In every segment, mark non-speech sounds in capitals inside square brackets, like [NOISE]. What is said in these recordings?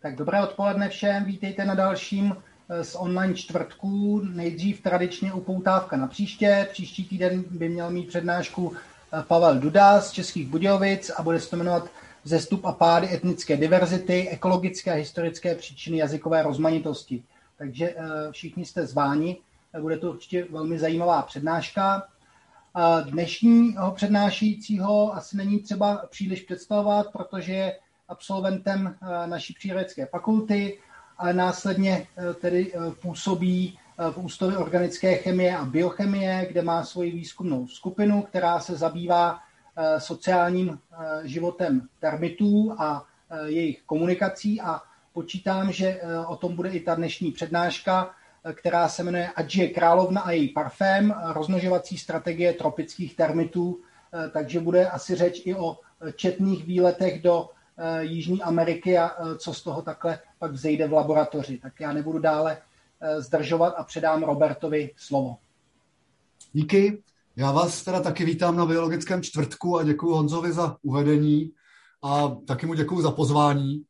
Tak dobré odpoledne všem, vítejte na dalším eh, z online čtvrtků. Nejdřív tradičně upoutávka na příště. Příští týden by měl mít přednášku eh, Pavel Duda z Českých Budějovic a bude se to jmenovat Zestup a pády etnické diverzity, ekologické a historické příčiny jazykové rozmanitosti. Takže eh, všichni jste zváni, bude to určitě velmi zajímavá přednáška. Dnešního přednášejícího asi není třeba příliš představovat, protože absolventem eh, naší přírodovědecké fakulty, ale následně eh, tedy eh, působí v Ústavě organické chemie a biochemie, kde má svoji výzkumnou skupinu, která se zabývá sociálním životem termitů a jejich komunikací. A počítám, že o tom bude i ta dnešní přednáška, která se jmenuje Adžie Královna a její parfém, rozmnožovací strategie tropických termitů, takže bude asi řeč i o četných výletech do Jižní Ameriky a eh, co z toho takhle pak vzejde v laboratoři. Tak já nebudu dále eh, zdržovat a předám Robertovi slovo. Díky. Já vás teda taky vítám na biologickém čtvrtku a děkuji Honzovi za uvedení a taky mu děkuji za pozvání.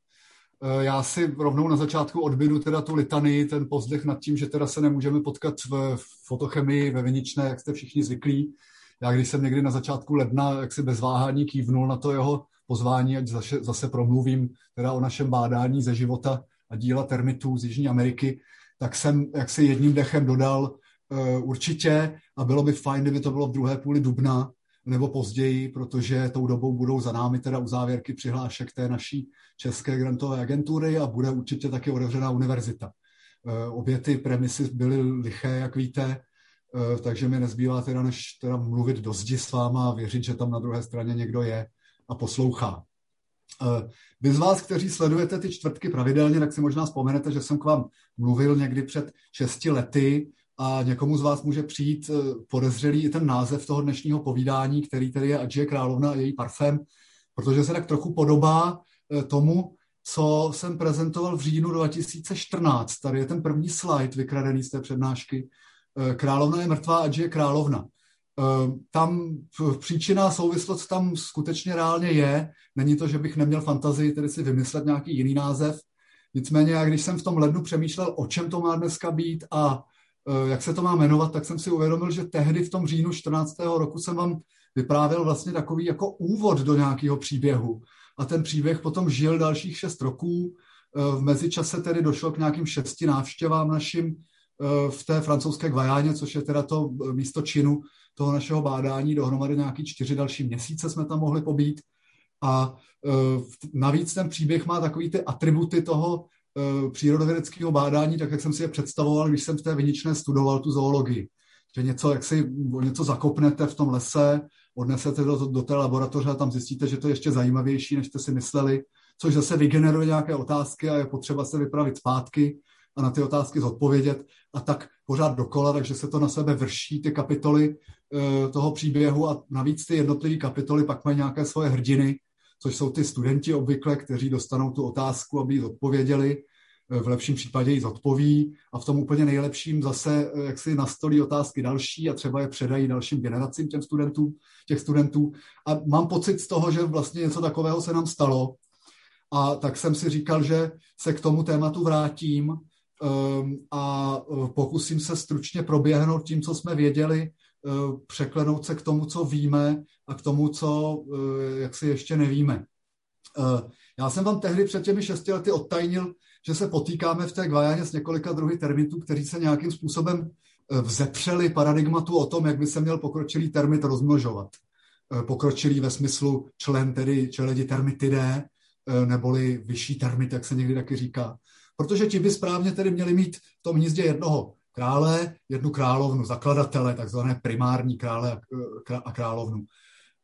Já si rovnou na začátku odbydu teda tu litany, ten pozdech nad tím, že teda se nemůžeme potkat v fotochemii ve Viničné, jak jste všichni zvyklí. Já když jsem někdy na začátku ledna, jak si bez váhání kývnul na to jeho pozvání, ať zase, zase promluvím teda o našem bádání ze života a díla termitů z Jižní Ameriky, tak jsem jak si jedním dechem dodal uh, určitě a bylo by fajn, kdyby to bylo v druhé půli dubna nebo později, protože tou dobou budou za námi teda závěrky přihlášek té naší české grantové agentury a bude určitě taky otevřená univerzita. Uh, obě ty premisy byly liché, jak víte, uh, takže mi nezbývá teda než teda mluvit do zdi s váma a věřit, že tam na druhé straně někdo je, a poslouchá. Eh, vy z vás, kteří sledujete ty čtvrtky pravidelně, tak si možná vzpomenete, že jsem k vám mluvil někdy před šesti lety a někomu z vás může přijít eh, podezřelý i ten název toho dnešního povídání, který tedy je Adžie Královna a její parfém, protože se tak trochu podobá eh, tomu, co jsem prezentoval v říjnu 2014. Tady je ten první slide vykradený z té přednášky. Královna je mrtvá, Adžie Královna. Ehm, tam příčina souvislost tam skutečně reálně je. Není to, že bych neměl fantazii tedy si vymyslet nějaký jiný název. Nicméně, já když jsem v tom lednu přemýšlel, o čem to má dneska být a e, jak se to má jmenovat, tak jsem si uvědomil, že tehdy v tom říjnu 14. roku jsem vám vyprávěl vlastně takový jako úvod do nějakého příběhu. A ten příběh potom žil dalších šest roků. E, v mezičase tedy došlo k nějakým šesti návštěvám našim e, v té francouzské Guajáně, což je teda to místo činu, toho našeho bádání dohromady nějaký čtyři další měsíce jsme tam mohli pobít. A e, navíc ten příběh má takový ty atributy toho e, přírodovědeckého bádání, tak jak jsem si je představoval, když jsem v té viničné studoval tu zoologii. Že něco, jak si něco zakopnete v tom lese, odnesete do, do té laboratoře a tam zjistíte, že to je ještě zajímavější, než jste si mysleli, což zase vygeneruje nějaké otázky a je potřeba se vypravit zpátky a na ty otázky zodpovědět a tak pořád dokola, takže se to na sebe vrší ty kapitoly toho příběhu a navíc ty jednotlivé kapitoly pak mají nějaké svoje hrdiny, což jsou ty studenti obvykle, kteří dostanou tu otázku, aby ji zodpověděli, e, v lepším případě ji zodpoví a v tom úplně nejlepším zase e, jak si nastolí otázky další a třeba je předají dalším generacím těm studentům, těch studentů. A mám pocit z toho, že vlastně něco takového se nám stalo a tak jsem si říkal, že se k tomu tématu vrátím a pokusím se stručně proběhnout tím, co jsme věděli, překlenout se k tomu, co víme a k tomu, co eh, jak si ještě nevíme. Já jsem vám tehdy před těmi šesti lety odtajnil, že se potýkáme v té Guajáně s několika druhy termitů, kteří se nějakým způsobem vzepřeli paradigmatu o tom, jak by se měl pokročilý termit rozmnožovat. Pokročilý ve smyslu člen, tedy čeledi termitidé, neboli vyšší termit, jak se někdy taky říká protože ti by správně tedy měli mít v tom hnízdě jednoho krále, jednu královnu, zakladatele, takzvané primární krále a královnu.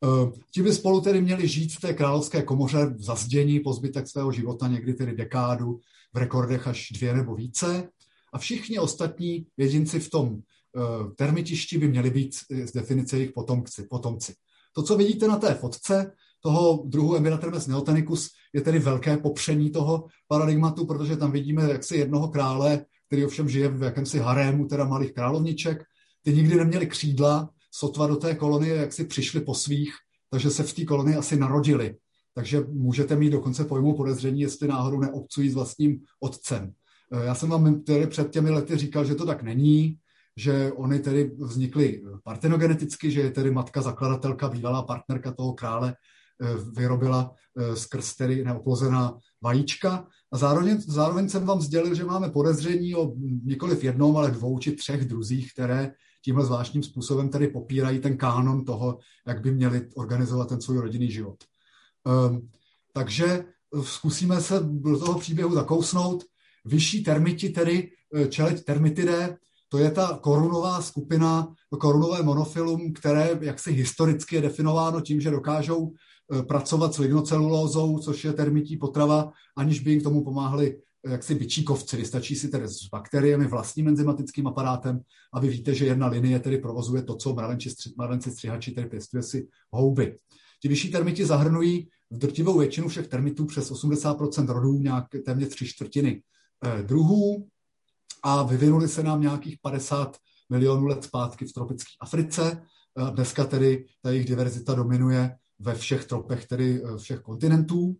Eh, ti by spolu tedy měli žít v té královské komoře v zazdění po zbytek svého života, někdy tedy dekádu, v rekordech až dvě nebo více. A všichni ostatní jedinci v tom eh, termitišti by měli být z definice jejich potomci. potomci. To, co vidíte na té fotce, toho druhu Emiratermes neotenicus je tedy velké popření toho paradigmatu, protože tam vidíme jaksi jednoho krále, který ovšem žije v jakémsi harému, teda malých královniček. Ty nikdy neměli křídla, sotva do té kolonie jak si přišli po svých, takže se v té kolonii asi narodili. takže můžete mít dokonce pojmu podezření, jestli náhodou neobcují s vlastním otcem. Já jsem vám tedy před těmi lety říkal, že to tak není, že oni tedy vznikly partenogeneticky, že je tedy matka zakladatelka, bývalá partnerka toho krále, vyrobila skrz tedy neoplozená vajíčka. A zároveň, zároveň jsem vám sdělil, že máme podezření o nikoliv jednom, ale dvou či třech druzích, které tímhle zvláštním způsobem tedy popírají ten kánon toho, jak by měli organizovat ten svůj rodinný život. Um, takže zkusíme se do toho příběhu zakousnout. Vyšší termiti, tedy čeleť termitidé, to je ta korunová skupina, korunové monofilum, které jaksi historicky je definováno tím, že dokážou pracovat s lignocelulózou, což je termití potrava, aniž by jim k tomu pomáhali e, jaksi byčíkovci. Vystačí si tedy s bakteriemi, vlastním enzymatickým aparátem a vy víte, že jedna linie tedy provozuje to, co mravenci, mravenci střihači, tedy pěstuje si houby. Ti vyšší termiti zahrnují v drtivou většinu všech termitů přes 80% rodů, nějak téměř tři čtvrtiny eh, druhů a vyvinuli se nám nějakých 50 milionů let zpátky v tropické Africe. Eh, dneska tedy ta jejich diverzita dominuje ve všech tropech, tedy eh, všech kontinentů.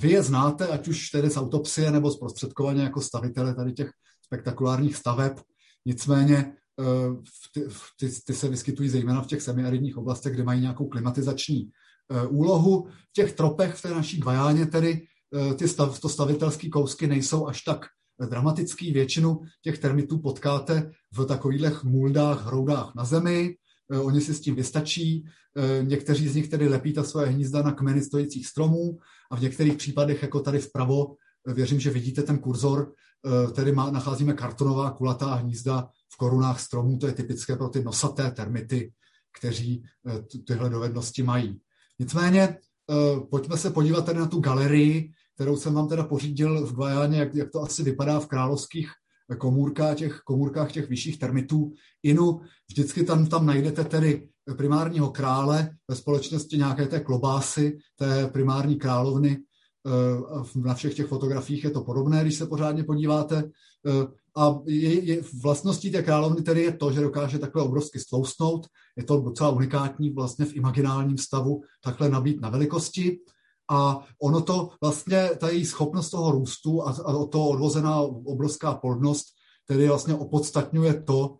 Vy je znáte, ať už tedy z autopsie nebo zprostředkovaně jako stavitele tady těch spektakulárních staveb. Nicméně ty, ty, ty se vyskytují zejména v těch semiaridních oblastech, kde mají nějakou klimatizační Eh, úlohu. V těch tropech, v té naší Gvajáně tedy eh, ty stav, to stavitelské kousky nejsou až tak dramatický. Většinu těch termitů potkáte v takových můldách, hroudách na zemi. Eh, oni si s tím vystačí. Někteří z nich tedy lepí ta svoje hnízda na kmeny stojících stromů a v některých případech, jako tady vpravo, věřím, že vidíte ten kurzor, tedy má, nacházíme kartonová kulatá hnízda v korunách stromů. To je typické pro ty nosaté termity, kteří tyhle dovednosti mají. Nicméně eh, pojďme se podívat tady na tu galerii, kterou jsem vám teda pořídil v Guajáně, jak, jak to asi vypadá v královských komůrkách těch, komůrkách těch vyšších termitů. Inu, vždycky tam, tam najdete tedy primárního krále ve společnosti nějaké té klobásy, té primární královny. Eh, na všech těch fotografiích je to podobné, když se pořádně podíváte. Eh, a je, je, vlastností té královny tedy je to, že dokáže takhle obrovsky stloustnout. Je to docela unikátní vlastně v imaginálním stavu takhle nabít na velikosti. A ono to vlastně, ta její schopnost toho růstu a, a o to odvozená obrovská plodnost, tedy vlastně opodstatňuje to,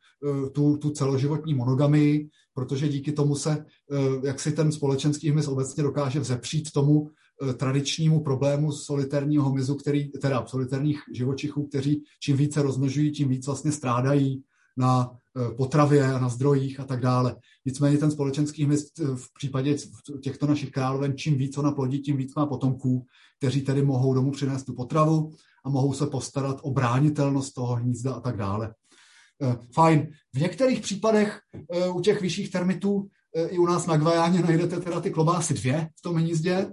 eh, tu, tu celoživotní monogamii, protože díky tomu se, eh, jak si ten společenský hmyz obecně dokáže vzepřít tomu Eh, tradičnímu problému solitérního hmyzu, který, teda solitérních živočichů, kteří čím více rozmnožují, tím víc vlastně strádají na potravě a na zdrojích a tak dále. Nicméně ten společenský hmyz eh, v případě těchto našich královen, čím víc ona plodí, tím víc má potomků, kteří tedy mohou domů přinést tu potravu a mohou se postarat o bránitelnost toho hnízda a tak dále. Fajn. V některých případech u těch vyšších termitů i u nás na Gvajáně najdete teda ty klobásy dvě v tom hnízdě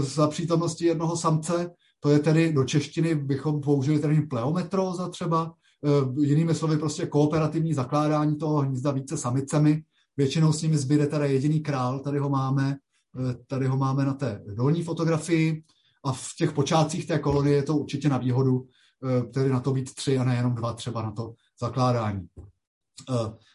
za přítomnosti jednoho samce. To je tedy do češtiny bychom použili termín pleometróza třeba. E, jinými slovy prostě kooperativní zakládání toho hnízda více samicemi. Většinou s nimi zbyde teda jediný král, tady ho máme, e, tady ho máme na té dolní fotografii a v těch počátcích té kolonie je to určitě na výhodu, tedy na to být tři a nejenom dva třeba na to zakládání.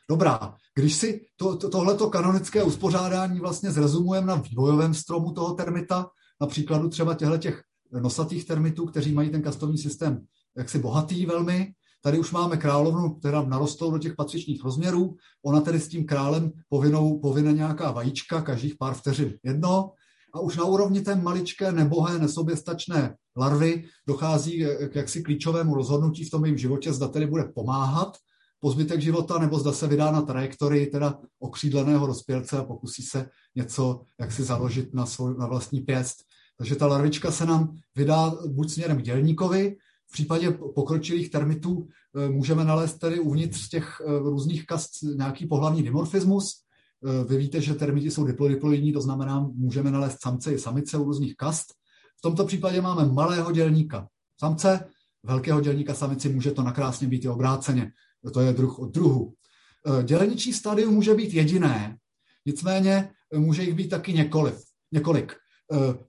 Dobrá, když si to, to, tohleto kanonické uspořádání vlastně zrezumujeme na vývojovém stromu toho termita, na příkladu třeba těchto těch nosatých termitů, kteří mají ten kastovní systém jaksi bohatý velmi, Tady už máme královnu, která narostou do těch patřičných rozměrů. Ona tedy s tím králem povinou, povinne nějaká vajíčka, každých pár vteřin jedno. A už na úrovni té maličké, nebohé, nesoběstačné larvy dochází k jaksi klíčovému rozhodnutí v tom jejím životě, zda tedy bude pomáhat po zbytek života, nebo zda se vydá na trajektorii teda okřídleného rozpělce a pokusí se něco, jak si založit na, svoj, na vlastní pěst. Takže ta larvička se nám vydá buď směrem k dělníkovi, v případě pokročilých termitů eh, můžeme nalézt tedy uvnitř těch eh, různých kast nějaký pohlavní dimorfismus. Eh, vy víte, že termity jsou diplodiploidní, to znamená, můžeme nalézt samce i samice u různých kast. V tomto případě máme malého dělníka samce, velkého dělníka samici může to nakrásně být i obráceně to je druh od druhu. Děleničí stadium může být jediné, nicméně může jich být taky několik. několik.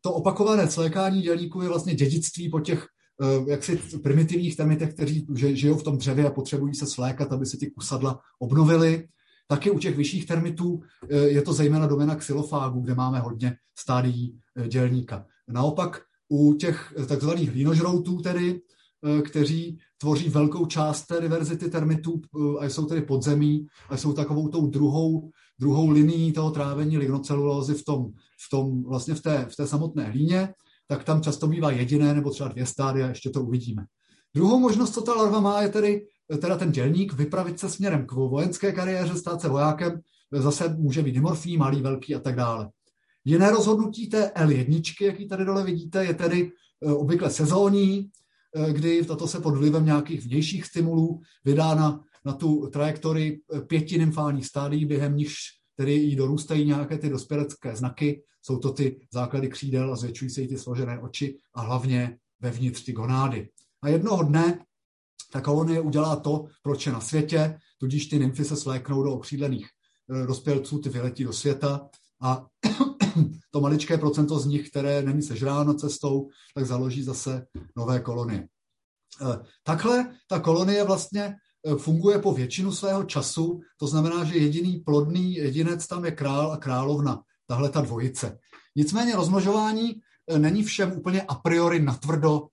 To opakované clékání dělníků je vlastně dědictví po těch jaksi primitivních termitech, kteří žijou v tom dřevě a potřebují se slékat, aby se ty kusadla obnovily. Taky u těch vyšších termitů je to zejména domena xylofágu, kde máme hodně stádií dělníka. Naopak u těch takzvaných hlínožroutů tedy, kteří tvoří velkou část té diverzity termitů a jsou tedy podzemí a jsou takovou tou druhou, druhou linií toho trávení lignocelulózy v tom, v tom vlastně v té, v té samotné hlíně, tak tam často bývá jediné nebo třeba dvě stádia, ještě to uvidíme. Druhou možnost, co ta larva má, je tedy teda ten dělník vypravit se směrem k vojenské kariéře, stát se vojákem, zase může být dimorfní, malý, velký a tak dále. Jiné rozhodnutí té L1, jaký tady dole vidíte, je tedy e, obvykle sezónní, kdy tato se pod vlivem nějakých vnějších stimulů vydá na, na tu trajektorii pěti nymfálních stádií, během nichž tedy jí dorůstají nějaké ty dospělecké znaky, jsou to ty základy křídel a zvětšují se jí ty složené oči a hlavně vevnitř ty gonády. A jednoho dne ta kolonie udělá to, proč je na světě, tudíž ty nymfy se svléknou do okřídlených dospělců, ty vyletí do světa a [CLEARS THROAT] to maličké procento z nich, které není sežráno cestou, tak založí zase nové kolonie. Eh, takhle ta kolonie vlastně eh, funguje po většinu svého času, to znamená, že jediný plodný jedinec tam je král a královna, tahle ta dvojice. Nicméně rozmnožování eh, není všem úplně a priori natvrdo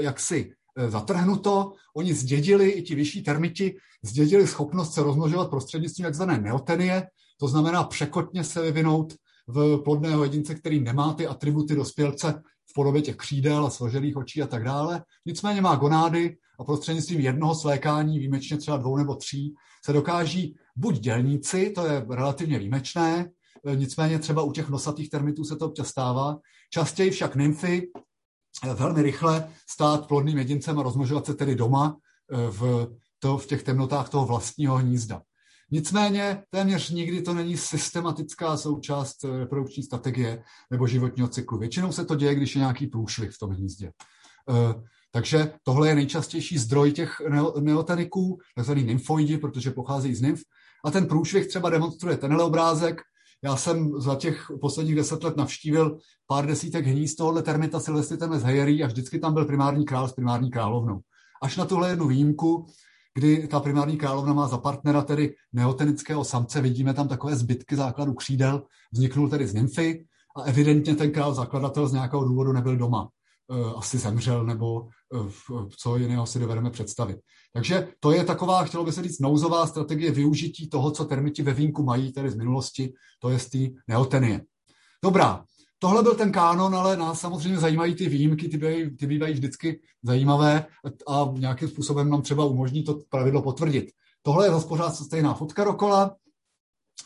jaksi zatrhnuto. Oni zdědili, i ti vyšší termiti, zdědili schopnost se rozmnožovat prostřednictvím takzvané neotenie, to znamená překotně se vyvinout v plodného jedince, který nemá ty atributy dospělce v podobě těch křídel a složených očí a tak dále. Nicméně má gonády a prostřednictvím jednoho slékání, výjimečně třeba dvou nebo tří, se dokáží buď dělníci, to je relativně výjimečné, nicméně třeba u těch nosatých termitů se to občas stává, častěji však nymfy velmi rychle stát plodným jedincem a rozmnožovat se tedy doma v, to, v těch temnotách toho vlastního hnízda. Nicméně téměř nikdy to není systematická součást reprodukční strategie nebo životního cyklu. Většinou se to děje, když je nějaký průšvih v tom hnízdě. Takže tohle je nejčastější zdroj těch neoteniků, takzvaný nymfoidi, protože pocházejí z nymf. A ten průšvih třeba demonstruje tenhle obrázek. Já jsem za těch posledních deset let navštívil pár desítek hnízd tohohle termita Silvestritem z Hejerí a vždycky tam byl primární král s primární královnou. Až na tuhle jednu výjimku, kdy ta primární královna má za partnera tedy neotenického samce, vidíme tam takové zbytky základu křídel, vzniknul tedy z nymfy a evidentně ten král zakladatel z nějakého důvodu nebyl doma. E, asi zemřel, nebo e, co jiného si dovedeme představit. Takže to je taková, chtělo by se říct, nouzová strategie využití toho, co termiti ve vínku mají, tedy z minulosti, to je z té neotenie. Dobrá, tohle byl ten kánon, ale nás samozřejmě zajímají ty výjimky, ty bývají, ty bývají vždycky zajímavé a nějakým způsobem nám třeba umožní to pravidlo potvrdit. Tohle je zase pořád stejná fotka dokola.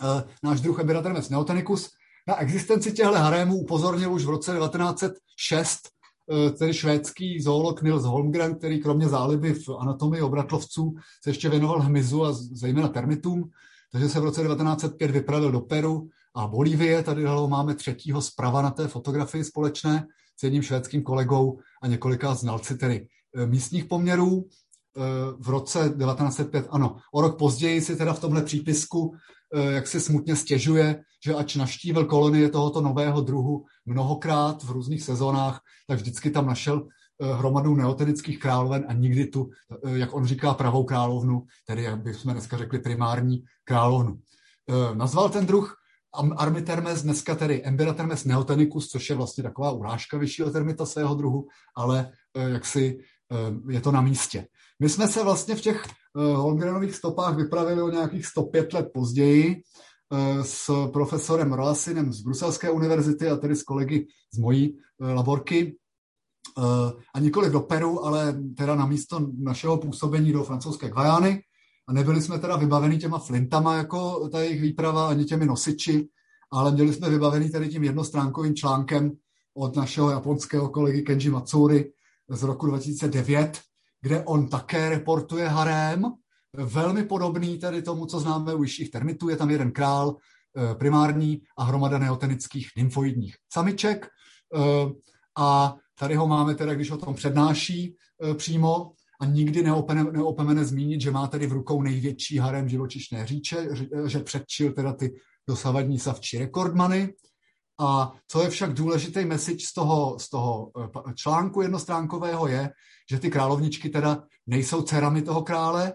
E, náš druh Ebiratermes neotenicus na existenci těchto harémů upozornil už v roce 1906 e, tedy švédský zoolog Nils Holmgren, který kromě záliby v anatomii obratlovců se ještě věnoval hmyzu a zejména termitům, takže se v roce 1905 vypravil do Peru a Bolívie. Tady máme třetího zprava na té fotografii společné s jedním švédským kolegou a několika znalci tedy e, místních poměrů. E, v roce 1905, ano, o rok později si teda v tomhle přípisku jak si smutně stěžuje, že ač naštívil kolonie tohoto nového druhu mnohokrát v různých sezónách, tak vždycky tam našel hromadu neotenických královen a nikdy tu, jak on říká, pravou královnu, tedy jak bychom dneska řekli primární královnu. Nazval ten druh Armitermes, dneska tedy Embiratermes neotenicus, což je vlastně taková urážka vyššího termita svého druhu, ale eh, jaksi eh, je to na místě. My jsme se vlastně v těch eh, Holmgrenových stopách vypravili o nějakých 105 let později s profesorem Roasinem z Bruselské univerzity a tedy s kolegy z mojí laborky. A nikoli do Peru, ale teda na místo našeho působení do francouzské Guajány, a nebyli jsme teda vybaveni těma flintama jako ta jejich výprava, ani těmi nosiči, ale měli jsme vybavený tady tím jednostránkovým článkem od našeho japonského kolegy Kenji Matsuri z roku 2009, kde on také reportuje harém, velmi podobný tady tomu, co známe u vyšších termitů. Je tam jeden král eh, primární a hromada neotenických nymfoidních samiček. Eh, a tady ho máme teda, když o tom přednáší eh, přímo, a nikdy neopomene, neopomene zmínit, že má tady v rukou největší harem živočišné říče, že předčil teda ty dosavadní savčí rekordmany. A co je však důležitý message z toho, z toho eh, článku jednostránkového je, že ty královničky teda nejsou dcerami toho krále,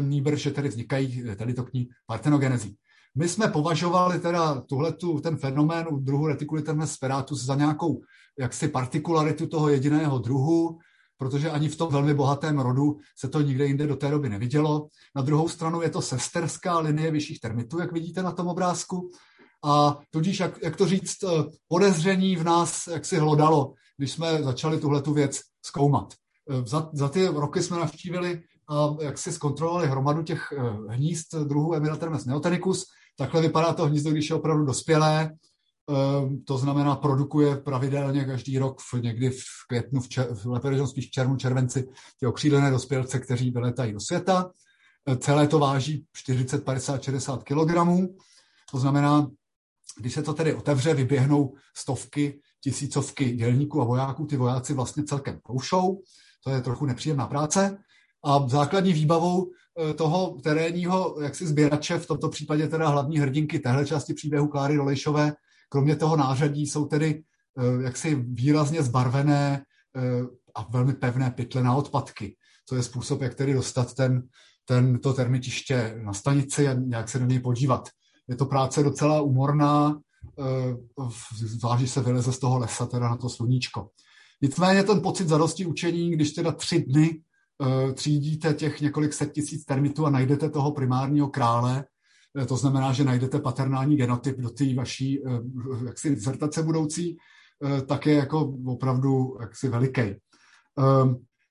nýbrž, že tedy vznikají tady to k ní partenogenezí. My jsme považovali teda tuhletu, ten fenomén u druhu reticuliternes speratus za nějakou jaksi partikularitu toho jediného druhu, protože ani v tom velmi bohatém rodu se to nikde jinde do té doby nevidělo. Na druhou stranu je to sesterská linie vyšších termitů, jak vidíte na tom obrázku. A tudíž, jak, jak to říct, eh, podezření v nás jak si hlodalo, když jsme začali tuhle tu věc zkoumat. Eh, za, za ty roky jsme navštívili a jak si zkontrolovali hromadu těch eh, hnízd druhu Emilatermes neotenicus. Takhle vypadá to hnízdo, když je opravdu dospělé. To znamená, produkuje pravidelně každý rok v, někdy v květnu, v, čer, v spíš v červnu, červenci, ty okřídlené dospělce, kteří vyletají do světa. Celé to váží 40, 50, 60 kg. To znamená, když se to tedy otevře, vyběhnou stovky, tisícovky dělníků a vojáků. Ty vojáci vlastně celkem koušou, to je trochu nepříjemná práce. A základní výbavou eh, toho terénního jaksi sběrače, v tomto případě teda hlavní hrdinky téhle části příběhu Kláry Rolejšové, kromě toho nářadí jsou tedy eh, jaksi výrazně zbarvené eh, a velmi pevné pytle na odpadky. To je způsob, jak tedy dostat ten, ten, to termitiště na stanici a nějak se do něj podívat. Je to práce docela umorná, zvlášť, že se vyleze z toho lesa teda na to sluníčko. Nicméně ten pocit zadosti učení, když teda tři dny uh, třídíte těch několik set tisíc termitů a najdete toho primárního krále, uh, to znamená, že najdete paternální genotyp do té vaší jaksi dizertace budoucí, tak je jako opravdu jaksi veliký.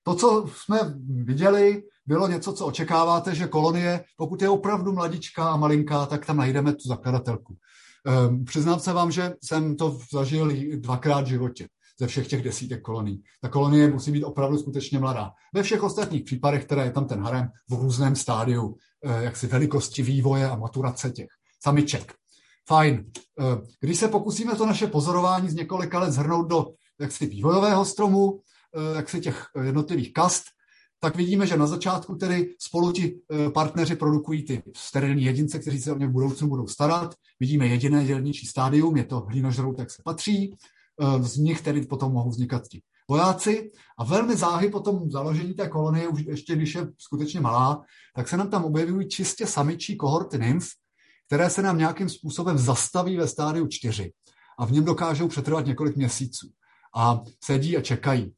To, co jsme viděli, bylo něco, co očekáváte, že kolonie, pokud je opravdu mladičká a malinká, tak tam najdeme tu zakladatelku. Um, přiznám se vám, že jsem to zažil dvakrát v životě ze všech těch desítek kolonií. Ta kolonie musí být opravdu skutečně mladá. Ve všech ostatních případech, které je tam ten harem v různém stádiu, eh, jaksi velikosti vývoje a maturace těch samiček. Fajn. Eh, když se pokusíme to naše pozorování z několika let zhrnout do jaksi vývojového stromu, eh, jaksi těch jednotlivých kast, tak vidíme, že na začátku tedy spolu ti partneři produkují ty sterilní jedince, kteří se o ně v budoucnu budou starat. Vidíme jediné dělničí stádium, je to hlínožroutek se patří. Eh, z nich tedy potom mohou vznikat ti vojáci a velmi záhy po tom založení té kolonie, už ještě když je skutečně malá, tak se nám tam objevují čistě samičí kohorty nymf, které se nám nějakým způsobem zastaví ve stádiu čtyři a v něm dokážou přetrvat několik měsíců a sedí a čekají.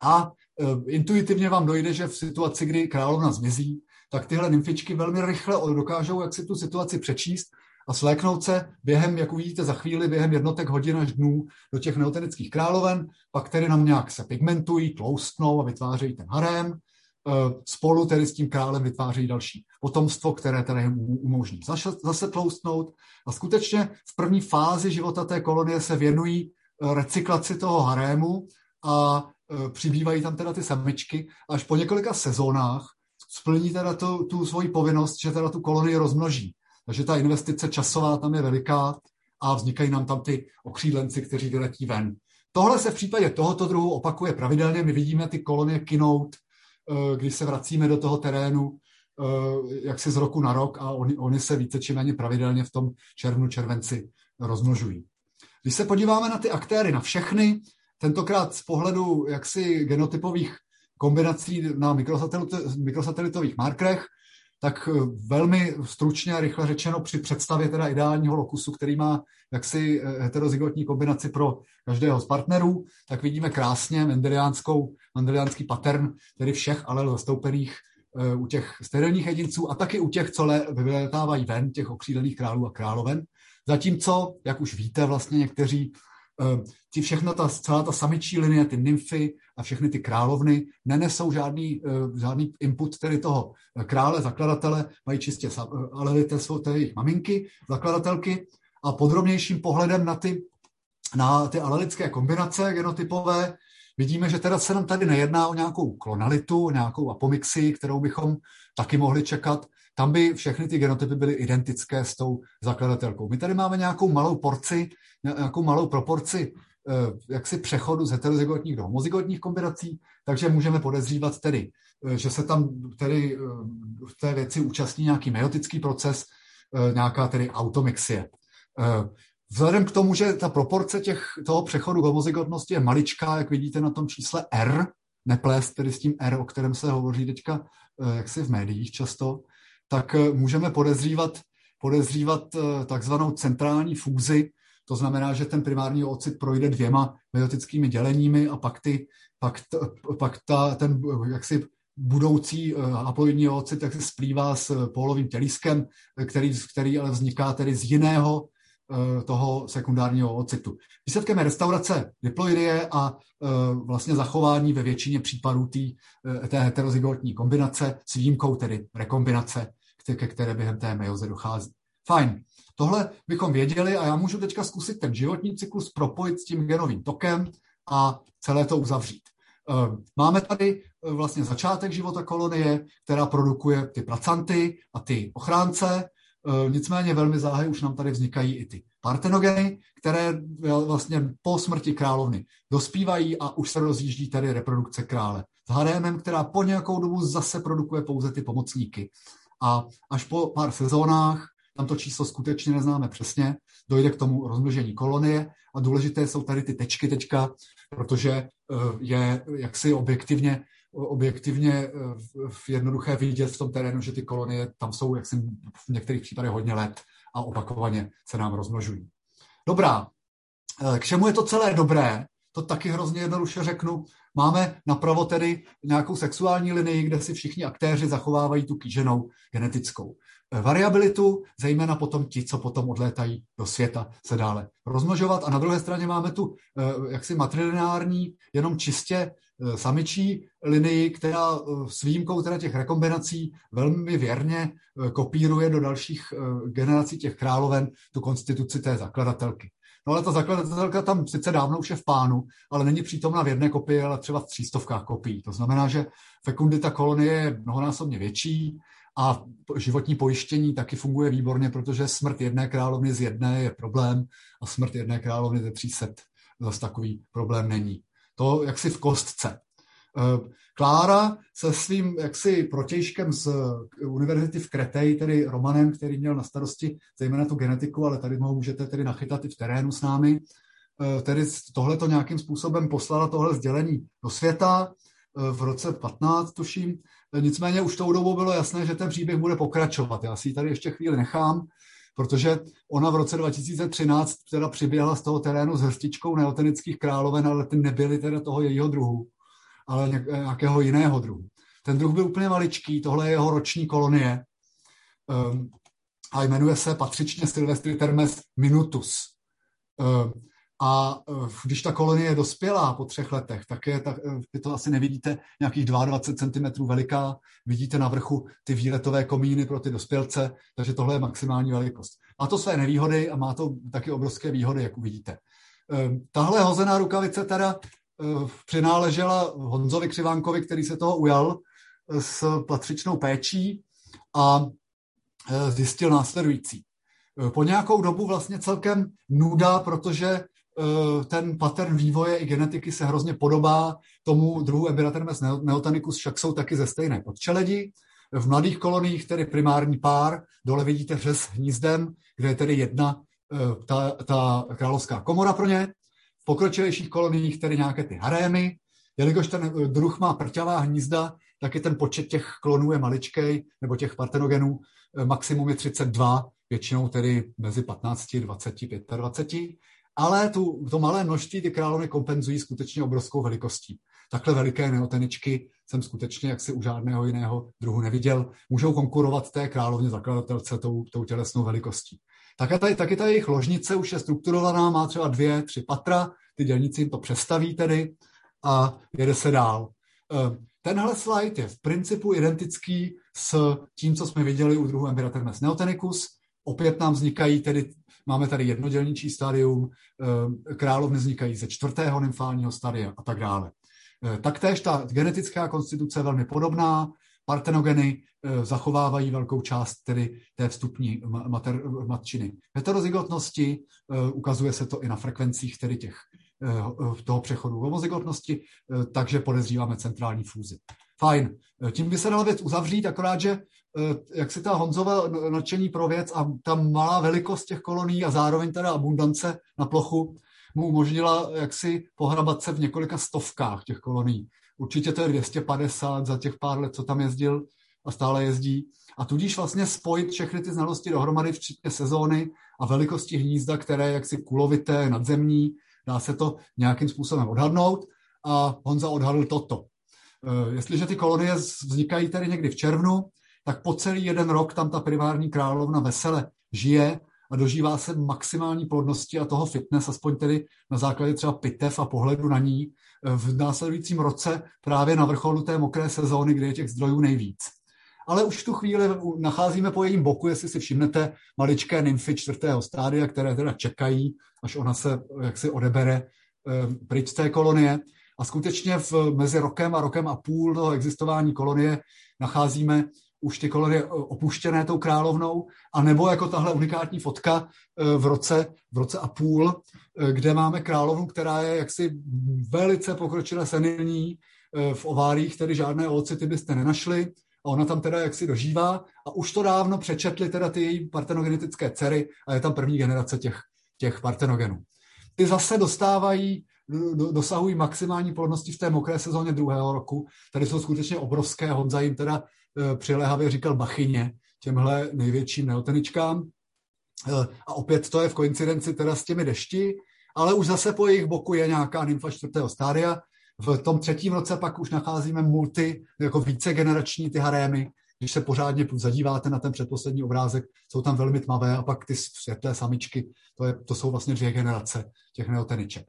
A e, intuitivně vám dojde, že v situaci, kdy královna zmizí, tak tyhle nymfičky velmi rychle dokážou jak si tu situaci přečíst a sléknout se během, jak uvidíte za chvíli, během jednotek hodin až dnů do těch neotenických královen, pak tedy nám nějak se pigmentují, tloustnou a vytvářejí ten harém, eh, spolu tedy s tím králem vytvářejí další potomstvo, které tedy umožní zase, zase tloustnout. A skutečně v první fázi života té kolonie se věnují eh, recyklaci toho harému a přibývají tam teda ty samičky až po několika sezónách splní teda tu, tu svoji povinnost, že teda tu kolonii rozmnoží. Takže ta investice časová tam je veliká a vznikají nám tam ty okřídlenci, kteří vyletí ven. Tohle se v případě tohoto druhu opakuje pravidelně. My vidíme ty kolonie kinout, eh, když se vracíme do toho terénu, eh, jak si z roku na rok a oni, oni se více či méně pravidelně v tom červnu, červenci rozmnožují. Když se podíváme na ty aktéry, na všechny, tentokrát z pohledu jaksi genotypových kombinací na mikrosatelitových markerech, tak eh, velmi stručně a rychle řečeno při představě teda ideálního lokusu, který má jaksi eh, heterozygotní kombinaci pro každého z partnerů, tak vidíme krásně mendeliánskou, mendeliánský pattern, tedy všech alel zastoupených eh, u těch sterilních jedinců a taky u těch, co vyletávají ven, těch okřídlených králů a královen. Zatímco, jak už víte, vlastně někteří ti všechno, ta, celá ta samičí linie, ty nymfy a všechny ty královny nenesou žádný, eh, žádný input tedy toho krále, zakladatele, mají čistě ale to jsou jejich maminky, zakladatelky a podrobnějším pohledem na ty, na ty alelické kombinace genotypové vidíme, že teda se nám tady nejedná o nějakou klonalitu, nějakou apomixii, kterou bychom taky mohli čekat. Tam by všechny ty genotypy byly identické s tou zakladatelkou. My tady máme nějakou malou porci nějakou malou proporci eh, jaksi přechodu z heterozygotních do homozygotních kombinací, takže můžeme podezřívat tedy, eh, že se tam tedy eh, v té věci účastní nějaký meiotický proces, nějaká tedy automixie. Vzhledem k tomu, že ta proporce těch, toho přechodu k homozygotnosti je maličká, jak vidíte na tom čísle R, neplést tedy s tím R, o kterém se hovoří teďka jaksi v médiích často, tak můžeme podezřívat, podezřívat takzvanou centrální fúzi, to znamená, že ten primární ocit projde dvěma meiotickými děleními a pak, ty, pak, t, pak ta, ten jaksi budoucí haploidní ocit tak se splývá s pólovým tělískem, který, který ale vzniká tedy z jiného Eh, toho sekundárního ocitu. Výsledkem je restaurace diploidie a eh, vlastně zachování ve většině případů tý, eh, té heterozygotní kombinace s výjimkou tedy rekombinace, ke které během té mejoze dochází. Fajn. Tohle bychom věděli a já můžu teďka zkusit ten životní cyklus propojit s tím genovým tokem a celé to uzavřít. Máme tady vlastně začátek života kolonie, která produkuje ty placanty a ty ochránce, Eh, nicméně velmi záhy už nám tady vznikají i ty partenogeny, které vlastně po smrti královny dospívají a už se rozjíždí tady reprodukce krále. S harémem, která po nějakou dobu zase produkuje pouze ty pomocníky. A až po pár sezónách, tam to číslo skutečně neznáme přesně, dojde k tomu rozmnožení kolonie a důležité jsou tady ty tečky teďka, protože eh, je jaksi objektivně objektivně eh, v jednoduché vidět v tom terénu, že ty kolonie tam jsou, jak jsem v některých případech hodně let a opakovaně se nám rozmnožují. Dobrá, eh, k čemu je to celé dobré? To taky hrozně jednoduše řeknu. Máme napravo tedy nějakou sexuální linii, kde si všichni aktéři zachovávají tu kýženou genetickou eh, variabilitu, zejména potom ti, co potom odlétají do světa, se dále rozmnožovat. A na druhé straně máme tu jaksi matrilineární, jenom čistě Eh, samičí linii, která eh, s výjimkou teda těch rekombinací velmi věrně eh, kopíruje do dalších generací těch královen tu konstituci té zakladatelky. No ale ta zakladatelka tam sice dávno už je v pánu, ale není přítomna v jedné kopii, ale třeba v třístovkách kopií. To znamená, že fekundita kolonie je mnohonásobně větší a životní pojištění taky funguje výborně, protože smrt jedné královny z jedné je problém a smrt jedné královny ze 300 zase takový problém není. To jaksi v kostce. Eh, Klára se svým jaksi protějškem z univerzity v Kretej, tedy Romanem, který měl na starosti zejména tu genetiku, ale tady ho můžete tedy nachytat i v terénu s námi, eh, tedy tohle to nějakým způsobem poslala tohle sdělení do světa eh, v roce 15, tuším. Nicméně už tou dobou bylo jasné, že ten příběh bude pokračovat. Já si ji tady ještě chvíli nechám protože ona v roce 2013 teda přiběhla z toho terénu s hrstičkou neotenických královen, ale ty nebyly teda toho jejího druhu, ale nějakého jiného druhu. Ten druh byl úplně maličký, tohle je jeho roční kolonie um, a jmenuje se patřičně Silvestri Termes minutus. Um, a eh, když ta kolonie je dospělá po třech letech, tak je, tak, eh, vy to asi nevidíte, nějakých 22 cm veliká, vidíte na vrchu ty výletové komíny pro ty dospělce, takže tohle je maximální velikost. Má to své nevýhody a má to taky obrovské výhody, jak uvidíte. Ehm, tahle hozená rukavice teda eh, přináležela Honzovi Křivánkovi, který se toho ujal s patřičnou péčí a zjistil následující. Po nějakou dobu vlastně celkem nuda, protože Eh, ten pattern vývoje i genetiky se hrozně podobá tomu druhu Embiratermes neotanicus, však jsou taky ze stejné podčeledi. V mladých koloniích tedy primární pár, dole vidíte řez hnízdem, kde je tedy jedna eh, ta, ta královská komora pro ně. V pokročilejších koloniích tedy nějaké ty harémy. Jelikož ten eh, druh má prťavá hnízda, tak je ten počet těch klonů je maličkej, nebo těch partenogenů, maximum je 32, většinou tedy mezi 15, 20, 25 ale tu, to malé množství ty královny kompenzují skutečně obrovskou velikostí. Takhle veliké neoteničky jsem skutečně jaksi u žádného jiného druhu neviděl. Můžou konkurovat té královně zakladatelce tou, tou tělesnou velikostí. Také tady, taky ta jejich ložnice už je strukturovaná, má třeba dvě, tři patra, ty dělníci jim to přestaví tedy a jede se dál. Eh, tenhle slide je v principu identický s tím, co jsme viděli u druhu Embiratermes neotenicus. Opět nám vznikají tedy Máme tady jednodělničí stadium, eh, královny vznikají ze čtvrtého nymfálního stadia a tak dále. Eh, taktéž ta genetická konstituce je velmi podobná, partenogeny eh, zachovávají velkou část tedy té vstupní mater, matčiny heterozygotnosti, ukazuje se to i na frekvencích tedy těch toho přechodu homozygotnosti, takže podezříváme centrální fúzi. Fajn. Tím by se dala věc uzavřít, akorát, že Eh, jak si ta Honzova nadšení pro věc a ta malá velikost těch kolonií a zároveň teda abundance na plochu mu umožnila jaksi pohrabat se v několika stovkách těch kolonií. Určitě to je 250 za těch pár let, co tam jezdil a stále jezdí. A tudíž vlastně spojit všechny ty znalosti dohromady, včetně sezóny a velikosti hnízda, které jaksi kulovité, nadzemní, dá se to nějakým způsobem odhadnout. A Honza odhadl toto. Eh, jestliže ty kolonie vznikají tady někdy v červnu, tak po celý jeden rok tam ta primární královna vesele žije a dožívá se maximální plodnosti a toho fitness, aspoň tedy na základě třeba pitev a pohledu na ní eh, v následujícím roce právě na vrcholu té mokré sezóny, kde je těch zdrojů nejvíc. Ale už tu chvíli nacházíme po jejím boku, jestli si všimnete, maličké nymfy čtvrtého stádia, které teda čekají, až ona se jaksi odebere eh, pryč z té kolonie. A skutečně v, mezi rokem a rokem a půl toho existování kolonie nacházíme už ty kolonie opuštěné tou královnou, a nebo jako tahle unikátní fotka eh, v roce, v roce a půl, eh, kde máme královnu, která je jaksi velice pokročilé senilní, eh, v ovárích tedy žádné oocity byste nenašli, a ona tam teda jaksi dožívá a už to dávno přečetli teda ty její partenogenetické dcery a je tam první generace těch, těch partenogenů. Ty zase dostávají dosahují maximální plodnosti v té mokré sezóně druhého roku. Tady jsou skutečně obrovské. Honza jim teda e, přilehavě říkal bachyně, těmhle největším neoteničkám. E, a opět to je v koincidenci teda s těmi dešti, ale už zase po jejich boku je nějaká nymfa čtvrtého stádia. V tom třetím roce pak už nacházíme multi, jako vícegenerační ty harémy, když se pořádně zadíváte na ten předposlední obrázek, jsou tam velmi tmavé a pak ty světlé samičky, to, je, to jsou vlastně dvě generace těch neoteniček.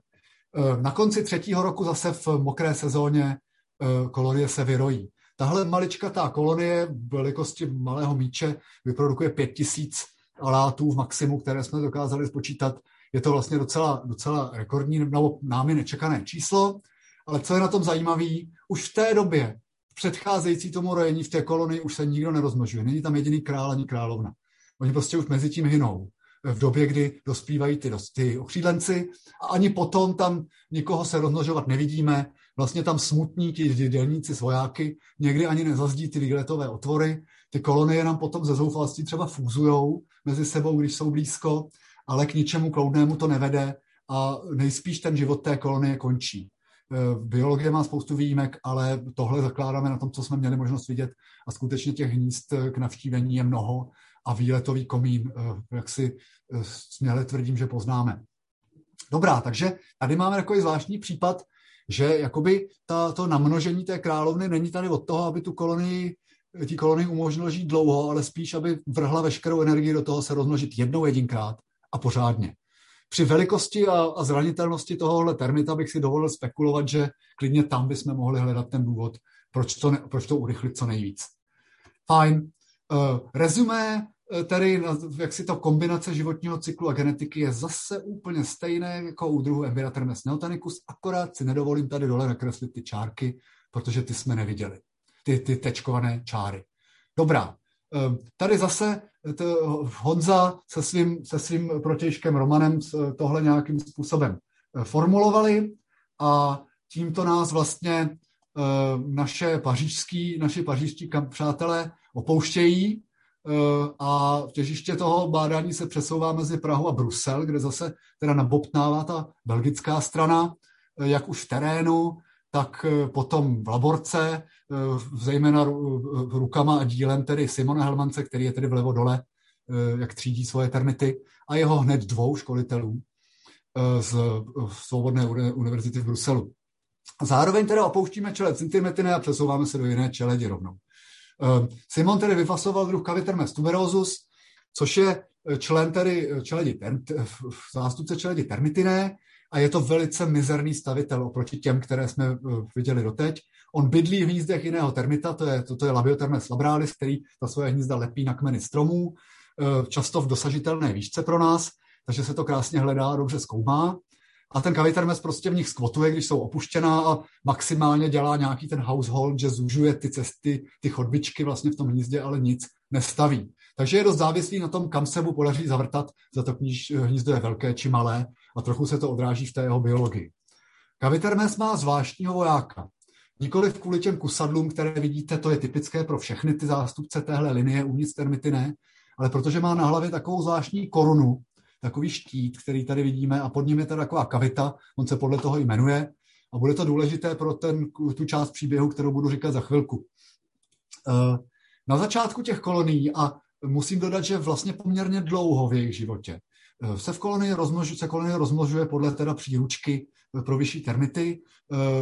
Eh, na konci třetího roku zase v mokré sezóně eh, kolonie se vyrojí. Tahle maličkatá kolonie velikosti malého míče vyprodukuje 5000 alátů v maximu, které jsme dokázali spočítat. Je to vlastně docela, docela rekordní, nebo námi nečekané číslo, ale co je na tom zajímavé, už v té době, předcházející tomu rojení v té kolonii už se nikdo nerozmnožuje. Není tam jediný král ani královna. Oni prostě už mezi tím hynou v době, kdy dospívají ty, ty okřídlenci a ani potom tam nikoho se rozmnožovat nevidíme. Vlastně tam smutní ti dělníci svojáky, někdy ani nezazdí ty výletové otvory. Ty kolonie nám potom ze zoufalství třeba fúzujou mezi sebou, když jsou blízko, ale k ničemu kloudnému to nevede a nejspíš ten život té kolonie končí. E, biologie má spoustu výjimek, ale tohle zakládáme na tom, co jsme měli možnost vidět a skutečně těch hnízd k navštívení je mnoho a výletový komín, eh, jak si eh, směle tvrdím, že poznáme. Dobrá, takže tady máme takový zvláštní případ, že jakoby ta, to namnožení té královny není tady od toho, aby tu kolonii, tí kolonii umožnilo žít dlouho, ale spíš, aby vrhla veškerou energii do toho se rozmnožit jednou jedinkrát a pořádně. Při velikosti a, a zranitelnosti tohohle termita bych si dovolil spekulovat, že klidně tam bychom mohli hledat ten důvod, proč to, ne, proč to urychlit co nejvíc. Fajn. Uh, rezumé Eh, tady jak si to kombinace životního cyklu a genetiky je zase úplně stejné jako u druhu Embiratermes neotanicus, akorát si nedovolím tady dole nakreslit ty čárky, protože ty jsme neviděli. Ty, ty tečkované čáry. Dobrá. Eh, tady zase eh, to Honza se svým, se svým protějškem Romanem tohle nějakým způsobem formulovali a tímto nás vlastně naše pařížský, naši pařížští přátelé opouštějí Eh, a těžiště toho bádání se přesouvá mezi Prahu a Brusel, kde zase teda nabobtnává ta belgická strana, eh, jak už v terénu, tak eh, potom v laborce, zejména rukama a dílem tedy Simona Helmance, který je tedy vlevo dole, jak třídí svoje termity, a jeho hned dvou školitelů z Svobodné univerzity v Bruselu. Zároveň teda opouštíme čele centimetry a přesouváme se do jiné čeledi rovnou. Ehm, Simon tedy vyfasoval druh Cavitermes tuberosus, což je eh, člen tedy eh, čeledi, zástupce čeledi termitiné a je to velice mizerný stavitel oproti těm, které jsme eh, viděli doteď. On bydlí v hnízdech jiného termita, to je, to, to je Labiotermes labralis, který ta svoje hnízda lepí na kmeny stromů, často v dosažitelné výšce pro nás, takže se to krásně hledá a dobře zkoumá. A ten kavitermes prostě v nich skvotuje, když jsou opuštěná a maximálně dělá nějaký ten household, že zužuje ty cesty, ty chodbičky vlastně v tom hnízdě, ale nic nestaví. Takže je dost závislý na tom, kam se mu podaří zavrtat, za to hnízdo je velké či malé a trochu se to odráží v té jeho biologii. Kavitermes má zvláštního vojáka. Nikoli kvůli těm kusadlům, které vidíte, to je typické pro všechny ty zástupce téhle linie uvnitř termitiny, ale protože má na hlavě takovou zvláštní korunu, takový štít, který tady vidíme a pod ním je teda taková kavita, on se podle toho jmenuje a bude to důležité pro ten, tu část příběhu, kterou budu říkat za chvilku. Na začátku těch kolonií, a musím dodat, že vlastně poměrně dlouho v jejich životě, se v kolonii rozmnožuje, se kolonie rozmnožuje podle teda příručky pro vyšší termity.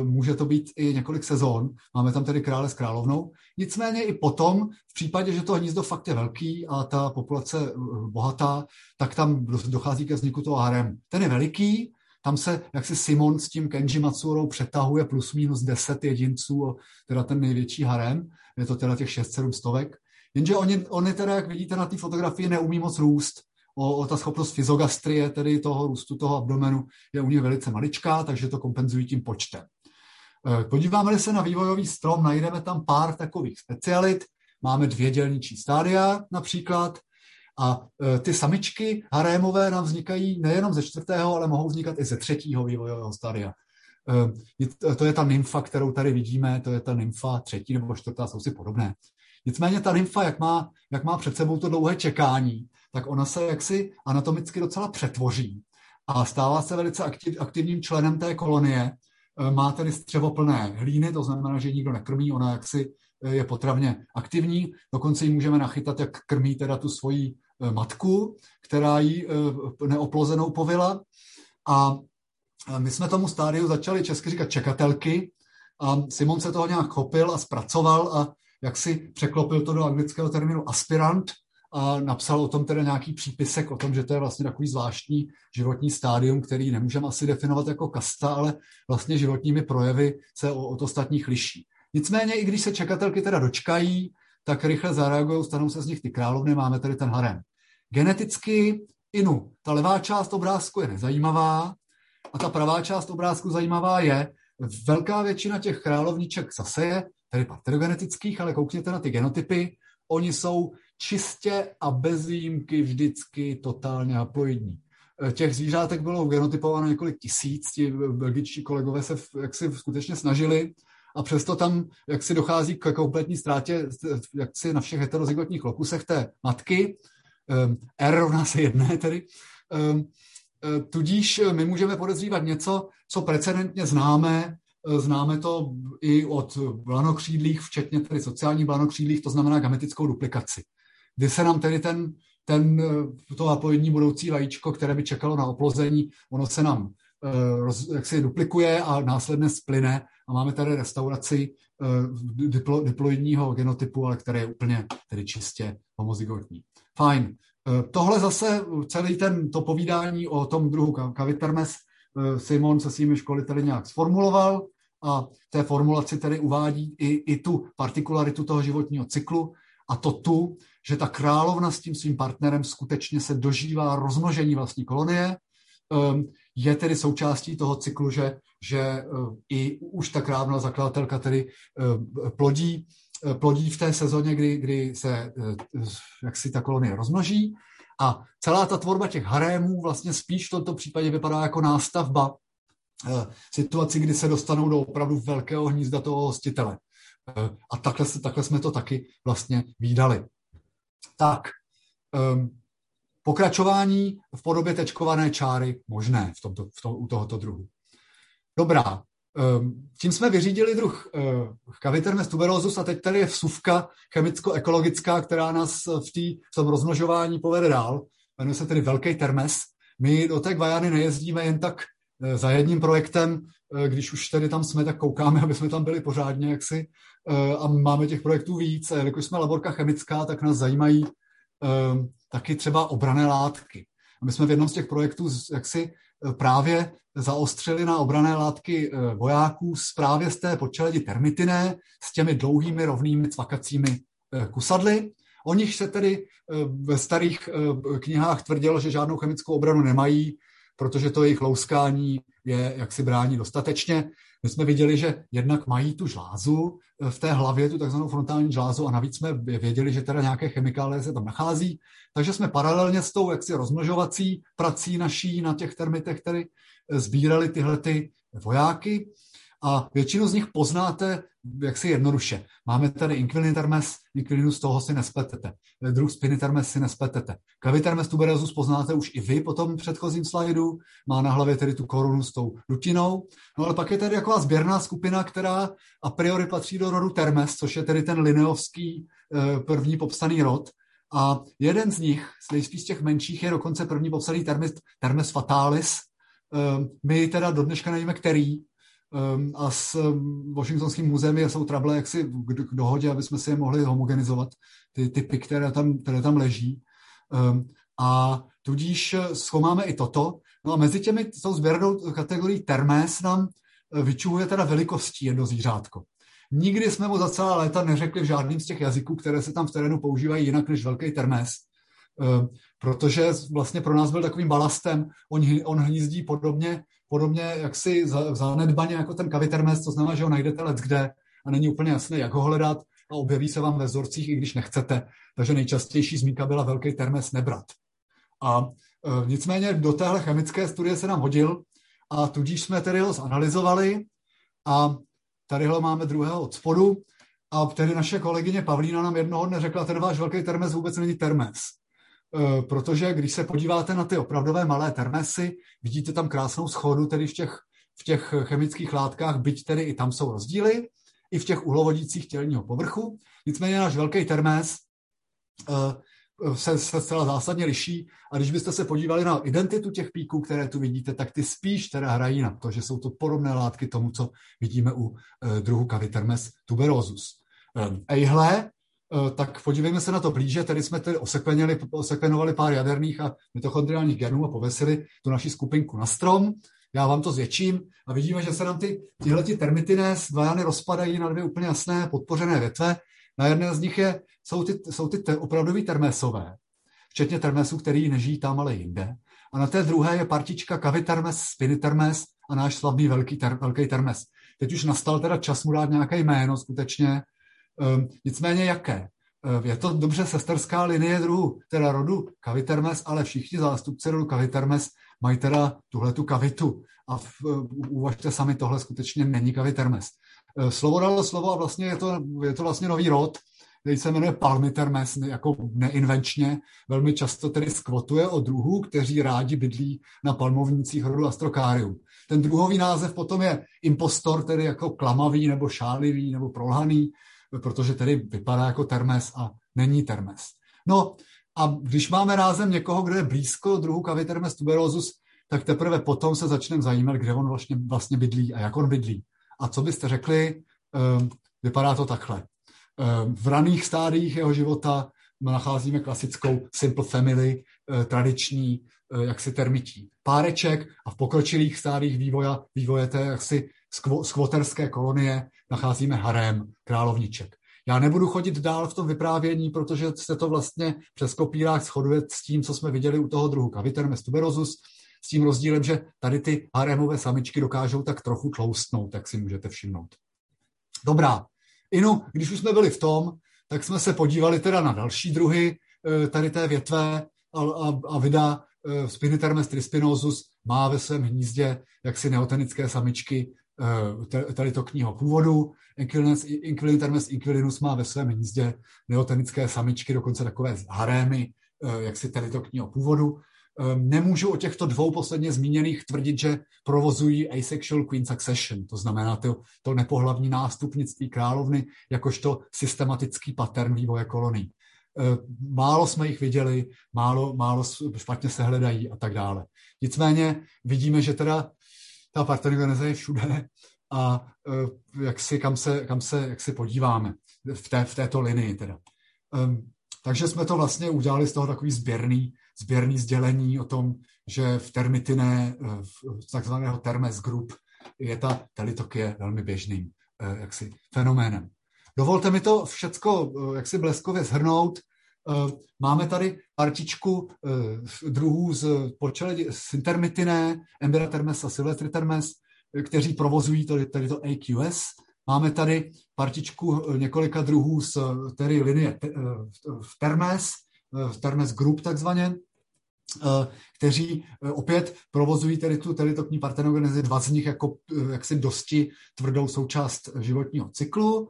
Může to být i několik sezón. Máme tam tedy krále s královnou. Nicméně i potom, v případě, že to hnízdo fakt je velký a ta populace bohatá, tak tam dochází ke vzniku toho haremu. Ten je veliký, tam se jak si Simon s tím Kenji Matsurou přetahuje plus minus 10 jedinců, teda ten největší harem, je to teda těch 6-7 stovek. Jenže oni, oni teda, jak vidíte na té fotografii, neumí moc růst. O, o ta schopnost fyzogastrie, tedy toho růstu toho abdomenu, je u nich velice maličká, takže to kompenzují tím počtem. E, podíváme se na vývojový strom, najdeme tam pár takových specialit. Máme dvě dělničí stádia například, a e, ty samičky harémové nám vznikají nejenom ze čtvrtého, ale mohou vznikat i ze třetího vývojového stádia. E, to je ta nymfa, kterou tady vidíme, to je ta nymfa třetí nebo čtvrtá, jsou si podobné. Nicméně ta nymfa, jak má, jak má před sebou to dlouhé čekání, tak ona se jaksi anatomicky docela přetvoří a stává se velice aktiv, aktivním členem té kolonie. E, má tedy střevoplné hlíny, to znamená, že nikdo nekrmí, ona jaksi je potravně aktivní, dokonce ji můžeme nachytat, jak krmí teda tu svoji e, matku, která ji e, neoplozenou povila. A my jsme tomu stádiu začali česky říkat čekatelky a Simon se toho nějak chopil a zpracoval a jak si překlopil to do anglického termínu aspirant a napsal o tom teda nějaký přípisek o tom, že to je vlastně takový zvláštní životní stádium, který nemůžeme asi definovat jako kasta, ale vlastně životními projevy se od ostatních liší. Nicméně, i když se čekatelky teda dočkají, tak rychle zareagují, stanou se z nich ty královny, máme tady ten harem. Geneticky inu, ta levá část obrázku je nezajímavá a ta pravá část obrázku zajímavá je, velká většina těch královniček zase je tedy parterogenetických, ale koukněte na ty genotypy, oni jsou čistě a bez výjimky vždycky totálně haploidní. Těch zvířátek bylo genotypováno několik tisíc, ti belgičtí kolegové se jak si skutečně snažili a přesto tam jak si dochází k kompletní ztrátě jak si na všech heterozygotních lokusech té matky. Um, R rovná se jedné tedy. Um, tudíž my můžeme podezřívat něco, co precedentně známe, známe to i od blanokřídlých, včetně tedy sociálních blanokřídlých, to znamená gametickou duplikaci. Kdy se nám tedy ten, ten to aploidní budoucí vajíčko, které by čekalo na oplození, ono se nám roz, jak se duplikuje a následně splyne a máme tady restauraci uh, diplo, diploidního genotypu, ale které je úplně tedy čistě homozygotní. Fajn. Tohle zase celý ten, to povídání o tom druhu Kavitermes Simon se svými školiteli nějak sformuloval a té formulaci tedy uvádí i, i tu partikularitu toho životního cyklu a to tu, že ta královna s tím svým partnerem skutečně se dožívá rozmnožení vlastní kolonie, um, je tedy součástí toho cyklu, že, že eh, i už ta krávna zakladatelka tedy eh, plodí, eh, plodí v té sezóně, kdy, kdy se jak si ta kolonie rozmnoží a celá ta tvorba těch harémů vlastně spíš v tomto případě vypadá jako nástavba situaci, kdy se dostanou do opravdu velkého hnízda toho hostitele. A takhle, takhle jsme to taky vlastně výdali. Tak, ehm, Pokračování v podobě tečkované čáry možné v tomto, v tom, u tohoto druhu. Dobrá, ehm, tím jsme vyřídili druh Cavitermes eh, tuberosus a teď tady je vsuvka chemicko-ekologická, která nás v, tý, v tom rozmnožování povede dál. Jmenuje se tedy Velký termes. My do té Guajany nejezdíme jen tak eh, za jedním projektem, když už tedy tam jsme, tak koukáme, aby jsme tam byli pořádně jaksi a máme těch projektů víc. Jelikož jsme laborka chemická, tak nás zajímají Ehm, taky třeba obrané látky. My jsme v jednom z těch projektů jaksi eh, právě zaostřili na obrané látky eh, vojáků z právě z té počeledi termitiné s těmi dlouhými rovnými cvakacími eh, kusadly. O nich se tedy ve starých knihách tvrdilo, že žádnou chemickou obranu nemají, protože to jejich louskání je jak si brání dostatečně. My jsme viděli, že jednak mají tu žlázu eh, v té hlavě, tu takzvanou frontální žlázu a navíc jsme věděli, že teda nějaké chemikálie se tam nachází, takže jsme paralelně s tou jaksi rozmnožovací prací naší na těch termitech tedy eh, sbírali tyhle ty vojáky a většinu z nich poznáte jaksi jednoduše. Máme tady inquilitermes, inquilinus toho si nespletete. Druh spinitermes si nespletete. Cavitermes tuberosus poznáte už i vy po tom předchozím slajdu. Má na hlavě tedy tu korunu s tou dutinou. No ale pak je tady taková sběrná skupina, která a priori patří do rodu termes, což je tedy ten lineovský eh, první popsaný rod. A jeden z nich, z těch menších, je dokonce první popsaný termes, termes fatalis. Eh, my teda do dneška nevíme, který, a s um, Washingtonským muzeem jsou trable jaksi k, dohodě, aby jsme si je mohli homogenizovat, ty typy, které tam, které tam leží. Um, a tudíž zkoumáme i toto. No a mezi těmi tou sběrnou kategorií termés nám eh, vyčuhuje teda velikostí jedno zvířátko. Nikdy jsme mu za celá léta neřekli v žádným z těch jazyků, které se tam v terénu používají jinak než velký termés, protože vlastně pro nás byl takovým balastem. On, on hnízdí podobně podobně jaksi zanedbaně jako ten kavitermes, to znamená, že ho najdete let kde a není úplně jasné, jak ho hledat a objeví se vám ve vzorcích, i když nechcete. Takže nejčastější zmínka byla velký termes nebrat. A e, nicméně do téhle chemické studie se nám hodil a tudíž jsme tedy ho zanalizovali a tady ho máme druhého od spodu a tedy naše kolegyně Pavlína nám jednoho dne řekla, ten váš velký termes vůbec není termes. Eh, protože když se podíváte na ty opravdové malé termesy, vidíte tam krásnou schodu tedy v těch, v těch chemických látkách, byť tedy i tam jsou rozdíly, i v těch uhlovodících tělního povrchu. Nicméně náš velký termes eh, se, se zcela zásadně liší a když byste se podívali na identitu těch píků, které tu vidíte, tak ty spíš teda hrají na to, že jsou to podobné látky tomu, co vidíme u eh, druhu Cavitermes tuberosus. Ejhle tak podívejme se na to blíže. Tady jsme tedy osekvenovali pár jaderných a mitochondriálních genů a povesili tu naši skupinku na strom. Já vám to zvětším a vidíme, že se nám ty, tyhle ty termitines dvajany rozpadají na dvě úplně jasné podpořené větve. Na jedné z nich je, jsou ty, jsou ty te, opravdový termésové, včetně termesů, který nežijí tam, ale jinde. A na té druhé je partička kavitermes, spinitermes a náš slavný velký, ter, velký termes. Teď už nastal teda čas mu dát nějaké jméno skutečně, nicméně jaké? Ehm, je to dobře sesterská linie druhu, teda rodu Cavitermes, ale všichni zástupci rodu Cavitermes mají teda tuhle tu kavitu. A v, uvažte sami, tohle skutečně není Cavitermes. Ehm, slovo dalo slovo a vlastně je to, je to vlastně nový rod, který se jmenuje Palmitermes, jako neinvenčně, velmi často tedy skvotuje o druhů, kteří rádi bydlí na palmovnících rodu Astrocarium. Ten druhový název potom je impostor, tedy jako klamavý nebo šálivý nebo prolhaný, protože tedy vypadá jako termes a není termes. No a když máme rázem někoho, kdo je blízko druhu Cavitermes tuberosus, tak teprve potom se začneme zajímat, kde on vlastně, vlastně bydlí a jak on bydlí. A co byste řekli, ehm, vypadá to takhle. Ehm, v raných stádiích jeho života nacházíme klasickou simple family, eh, tradiční eh, jaksi termití páreček a v pokročilých stádiích vývoje, vývoje té jaksi skvoterské kolonie nacházíme harém královniček. Já nebudu chodit dál v tom vyprávění, protože se to vlastně přes kopírák shoduje s tím, co jsme viděli u toho druhu Cavitermes tuberosus, s tím rozdílem, že tady ty harémové samičky dokážou tak trochu tloustnout, tak si můžete všimnout. Dobrá. Inu, když už jsme byli v tom, tak jsme se podívali teda na další druhy eh, tady té větve a, a, a vida eh, Spinitermes trispinosus má ve svém hnízdě jaksi neotenické samičky tady to kniho původu. Inquilitermes inquilinus má ve svém hnízdě neotenické samičky, dokonce takové harémy, eh, jak si tady to kniho původu. Eh, nemůžu o těchto dvou posledně zmíněných tvrdit, že provozují asexual queen succession, to znamená to, to nepohlavní nástupnictví královny, jakožto systematický pattern vývoje kolonií. Málo jsme jich viděli, málo, málo špatně se hledají a tak dále. Nicméně vidíme, že teda ta partenogenize je všude a uh, jak si, kam, se, kam se jak si podíváme v, té, v této linii teda. Um, takže jsme to vlastně udělali z toho takový sběrný, sběrný sdělení o tom, že v termitine, v takzvaného termes group, je ta telitokie velmi běžným uh, jaksi fenoménem. Dovolte mi to všecko jaksi bleskově zhrnout. Máme tady partičku druhů z počele Sintermitiné, Embiratermes a Silvestritermes, kteří provozují tady, tady to AQS. Máme tady partičku několika druhů z tedy linie v Termes, v Termes Group takzvaně, kteří opět provozují tedy tu teritokní partenogenezi, dva z nich jako jaksi dosti tvrdou součást životního cyklu,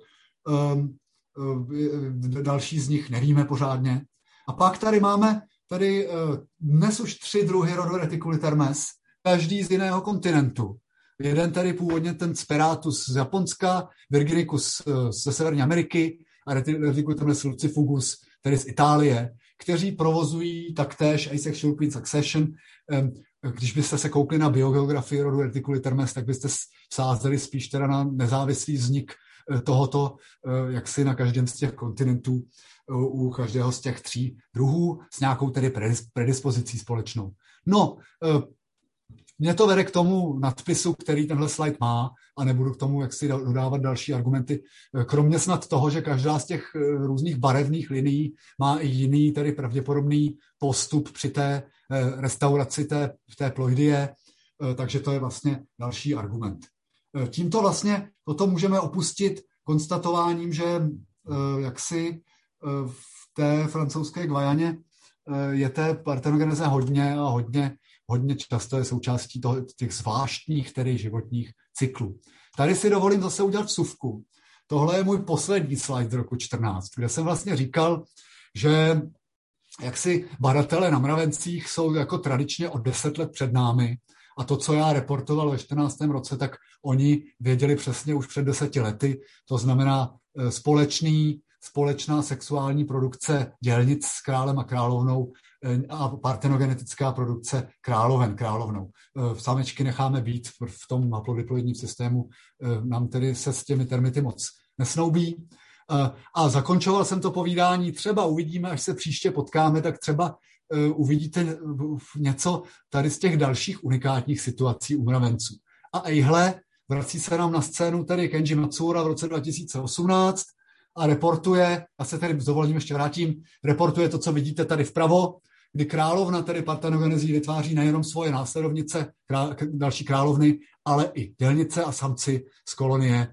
další z nich nevíme pořádně. A pak tady máme tady dnes už tři druhy rodu reticulitermes, každý z jiného kontinentu. Jeden tady původně ten Speratus z Japonska, Virginicus eh, ze Severní Ameriky a Reticulus lucifugus, tedy z Itálie, kteří provozují taktéž asexual queen succession. Když byste se koukli na biogeografii rodu Reticulitermes, tak byste sázeli spíš teda na nezávislý vznik eh, tohoto, eh, jak si na každém z těch kontinentů, u každého z těch tří druhů s nějakou tedy predispozicí společnou. No, mě to vede k tomu nadpisu, který tenhle slide má a nebudu k tomu jak si dodávat další argumenty. Kromě snad toho, že každá z těch eh, různých barevných linií má i jiný, tedy pravděpodobný postup při té eh, restauraci té, té ploidie, eh, takže to je vlastně další argument. Tímto vlastně toto můžeme opustit konstatováním, že jaksi v té francouzské Guajaně je té partenogeneze hodně a hodně hodně často je součástí toho, těch zvláštních tedy životních cyklů. Tady si dovolím zase udělat vsuvku. Tohle je můj poslední slide z roku 14, kde jsem vlastně říkal, že jak si badatelé na mravencích jsou jako tradičně o deset let před námi a to, co já reportoval ve 14. roce, tak oni věděli přesně už před deseti lety. To znamená e, společný, společná sexuální produkce dělnic s králem a královnou Eh, a partenogenetická produkce královen, královnou. Eh, samečky necháme být v tom haplodiploidním systému, eh, nám tedy se s těmi termity moc nesnoubí. A zakončoval jsem to povídání, třeba uvidíme, až se příště potkáme, tak třeba uvidíte něco tady z těch dalších unikátních situací u mravenců. A ejhle, vrací se nám na scénu tady Kenji Matsura v roce 2018 a reportuje, a se tady dovolím ještě vrátím, reportuje to, co vidíte tady vpravo, kdy královna, tedy partenogenezí, vytváří nejenom svoje následovnice, král, další královny, ale i dělnice a samci z kolonie e,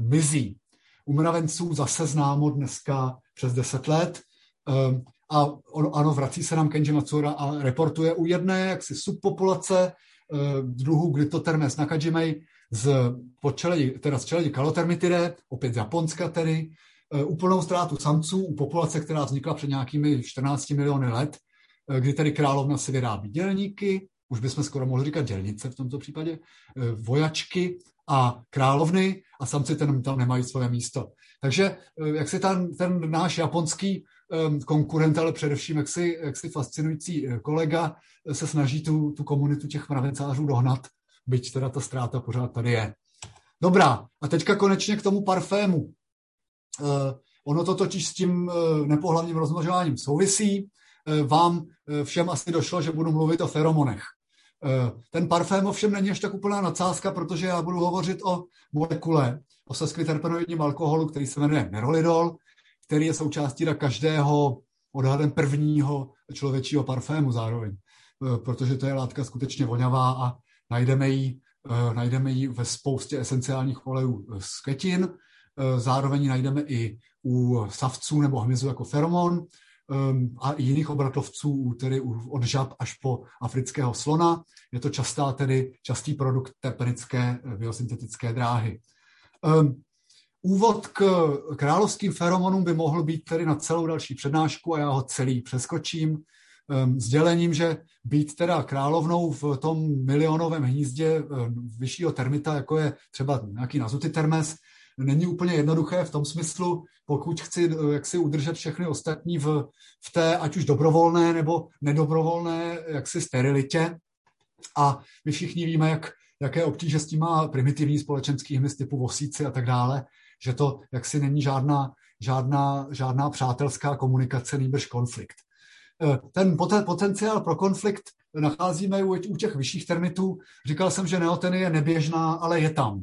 mizí. U mravenců zase známo dneska přes 10 let e, a ano, vrací se nám Kenji Matsura a reportuje u jedné jaksi subpopulace e, druhu Glytotermes nakajimei z počeledi, teda z čeledi Kalotermitidae, opět z Japonska tedy, úplnou ztrátu samců u populace, která vznikla před nějakými 14 miliony let, Eh, kdy tedy královna si vyrábí dělníky, už bychom skoro mohli říkat dělnice v tomto případě, eh, vojačky a královny a samci ten, tam nemají svoje místo. Takže eh, jak si ten, ten náš japonský konkurent, ale především jak si, jak si fascinující kolega se snaží tu, tu komunitu těch mravencářů dohnat, byť teda ta ztráta pořád tady je. Dobrá, a teďka konečně k tomu parfému. Uh, ono to totiž s tím nepohlavním rozmnožováním souvisí. Eh, vám eh, všem asi došlo, že budu mluvit o feromonech. Eh, ten parfém ovšem není až tak úplná nadsázka, protože já budu hovořit o molekule, o seskviterpenoidním alkoholu, který se jmenuje nerolidol, který je součástí každého odhadem prvního člověčího parfému zároveň, protože to je látka skutečně voňavá a najdeme ji, najdeme ji ve spoustě esenciálních olejů z květin, zároveň najdeme i u savců nebo hmyzu jako feromon, a i jiných obratovců, tedy od žab až po afrického slona. Je to častá tedy častý produkt eh, biosyntetické dráhy. Úvod k královským feromonům by mohl být tedy na celou další přednášku a já ho celý přeskočím um, sdělením, že být teda královnou v tom milionovém hnízdě um, vyššího termita, jako je třeba nějaký nazuty termes, není úplně jednoduché v tom smyslu, pokud chci eh, jak si udržet všechny ostatní v, v té ať už dobrovolné nebo nedobrovolné jaksi sterilitě. A my všichni víme, jak, jaké obtíže s tím má primitivní společenský hmyz typu vosíci a tak dále, že to jaksi není žádná, žádná, žádná přátelská komunikace, nýbrž konflikt. Eh, ten potenciál pro konflikt nacházíme u těch vyšších termitů. Říkal jsem, že neoteny je neběžná, ale je tam.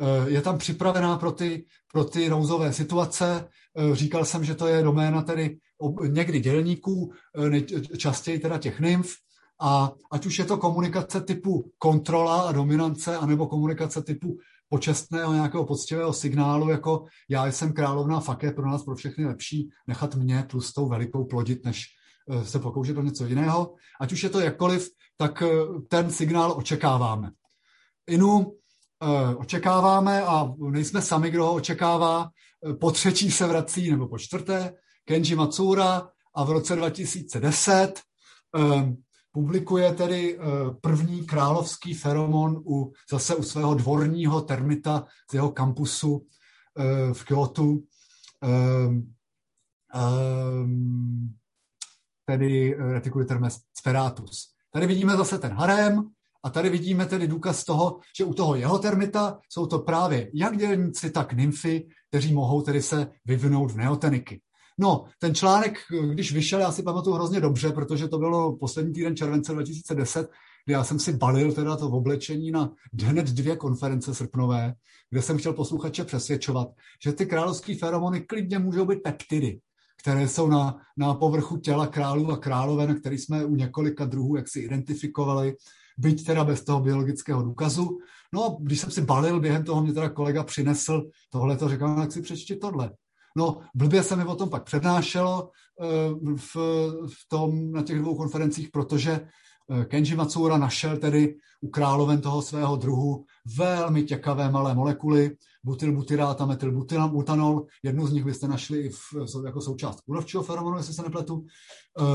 Eh, je tam připravená pro ty, pro ty nouzové situace. Eh, říkal jsem, že to je doména tedy někdy dělníků, častěji teda těch nymf, a ať už je to komunikace typu kontrola a dominance, anebo komunikace typu počestného nějakého poctivého signálu, jako já jsem královna, fakt je pro nás pro všechny lepší nechat mě tlustou velikou plodit, než se pokoušet o něco jiného. Ať už je to jakkoliv, tak ten signál očekáváme. Inu očekáváme a nejsme sami, kdo ho očekává. Po třetí se vrací, nebo po čtvrté, Kenji Matsura a v roce 2010 publikuje tedy eh, první královský feromon u, zase u svého dvorního termita z jeho kampusu eh, v Kyoto, ehm, ehm, tedy Reticulitermes speratus. Tady vidíme zase ten harem a tady vidíme tedy důkaz toho, že u toho jeho termita jsou to právě jak dělníci, tak nymfy, kteří mohou tedy se vyvinout v neoteniky. No, ten článek, když vyšel, já si pamatuju hrozně dobře, protože to bylo poslední týden července 2010, kdy já jsem si balil teda to oblečení na hned dvě konference srpnové, kde jsem chtěl posluchače přesvědčovat, že ty královské feromony klidně můžou být peptidy, které jsou na, na povrchu těla králů a královen, který jsme u několika druhů jak si identifikovali, byť teda bez toho biologického důkazu. No a když jsem si balil, během toho mě teda kolega přinesl tohle, to říkal, tak si přečti tohle. No, blbě se mi o tom pak přednášelo eh, v, v tom, na těch dvou konferencích, protože eh, Kenji Matsuura našel tedy u královen toho svého druhu velmi těkavé malé molekuly, butylbutyrát a metylbutanol. Jednu z nich byste našli i v, jako součást kůrovčího feromonu, jestli se nepletu.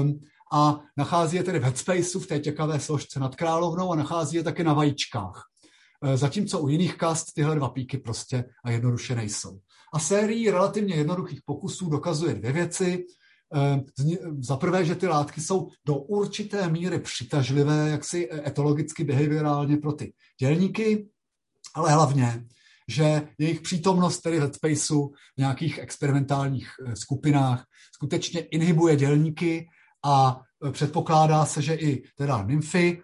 Um, a nachází je tedy v headspaceu, v té těkavé složce nad královnou a nachází je také na vajíčkách. Eh, zatímco u jiných kast tyhle dva píky prostě a jednoduše nejsou. A sérii relativně jednoduchých pokusů dokazuje dvě věci. Eh, za prvé, že ty látky jsou do určité míry přitažlivé, jaksi etologicky, behaviorálně pro ty dělníky, ale hlavně, že jejich přítomnost tedy v headspaceu v nějakých experimentálních eh, skupinách skutečně inhibuje dělníky a předpokládá se, že i teda nymfy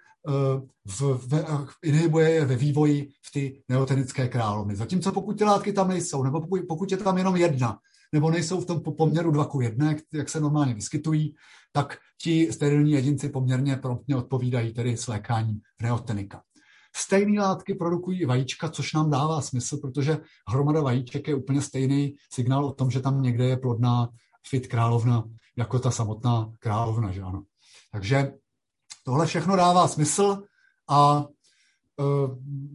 v, v, inhibuje je ve vývoji v ty neotenické královny. Zatímco pokud ty látky tam nejsou, nebo pokud, pokud je tam jenom jedna, nebo nejsou v tom poměru 2 k 1, jak se normálně vyskytují, tak ti sterilní jedinci poměrně promptně odpovídají tedy slékání v neotenika. Stejné látky produkují i vajíčka, což nám dává smysl, protože hromada vajíček je úplně stejný signál o tom, že tam někde je plodná fit královna, jako ta samotná královna. Že ano? Takže Tohle všechno dává smysl a e,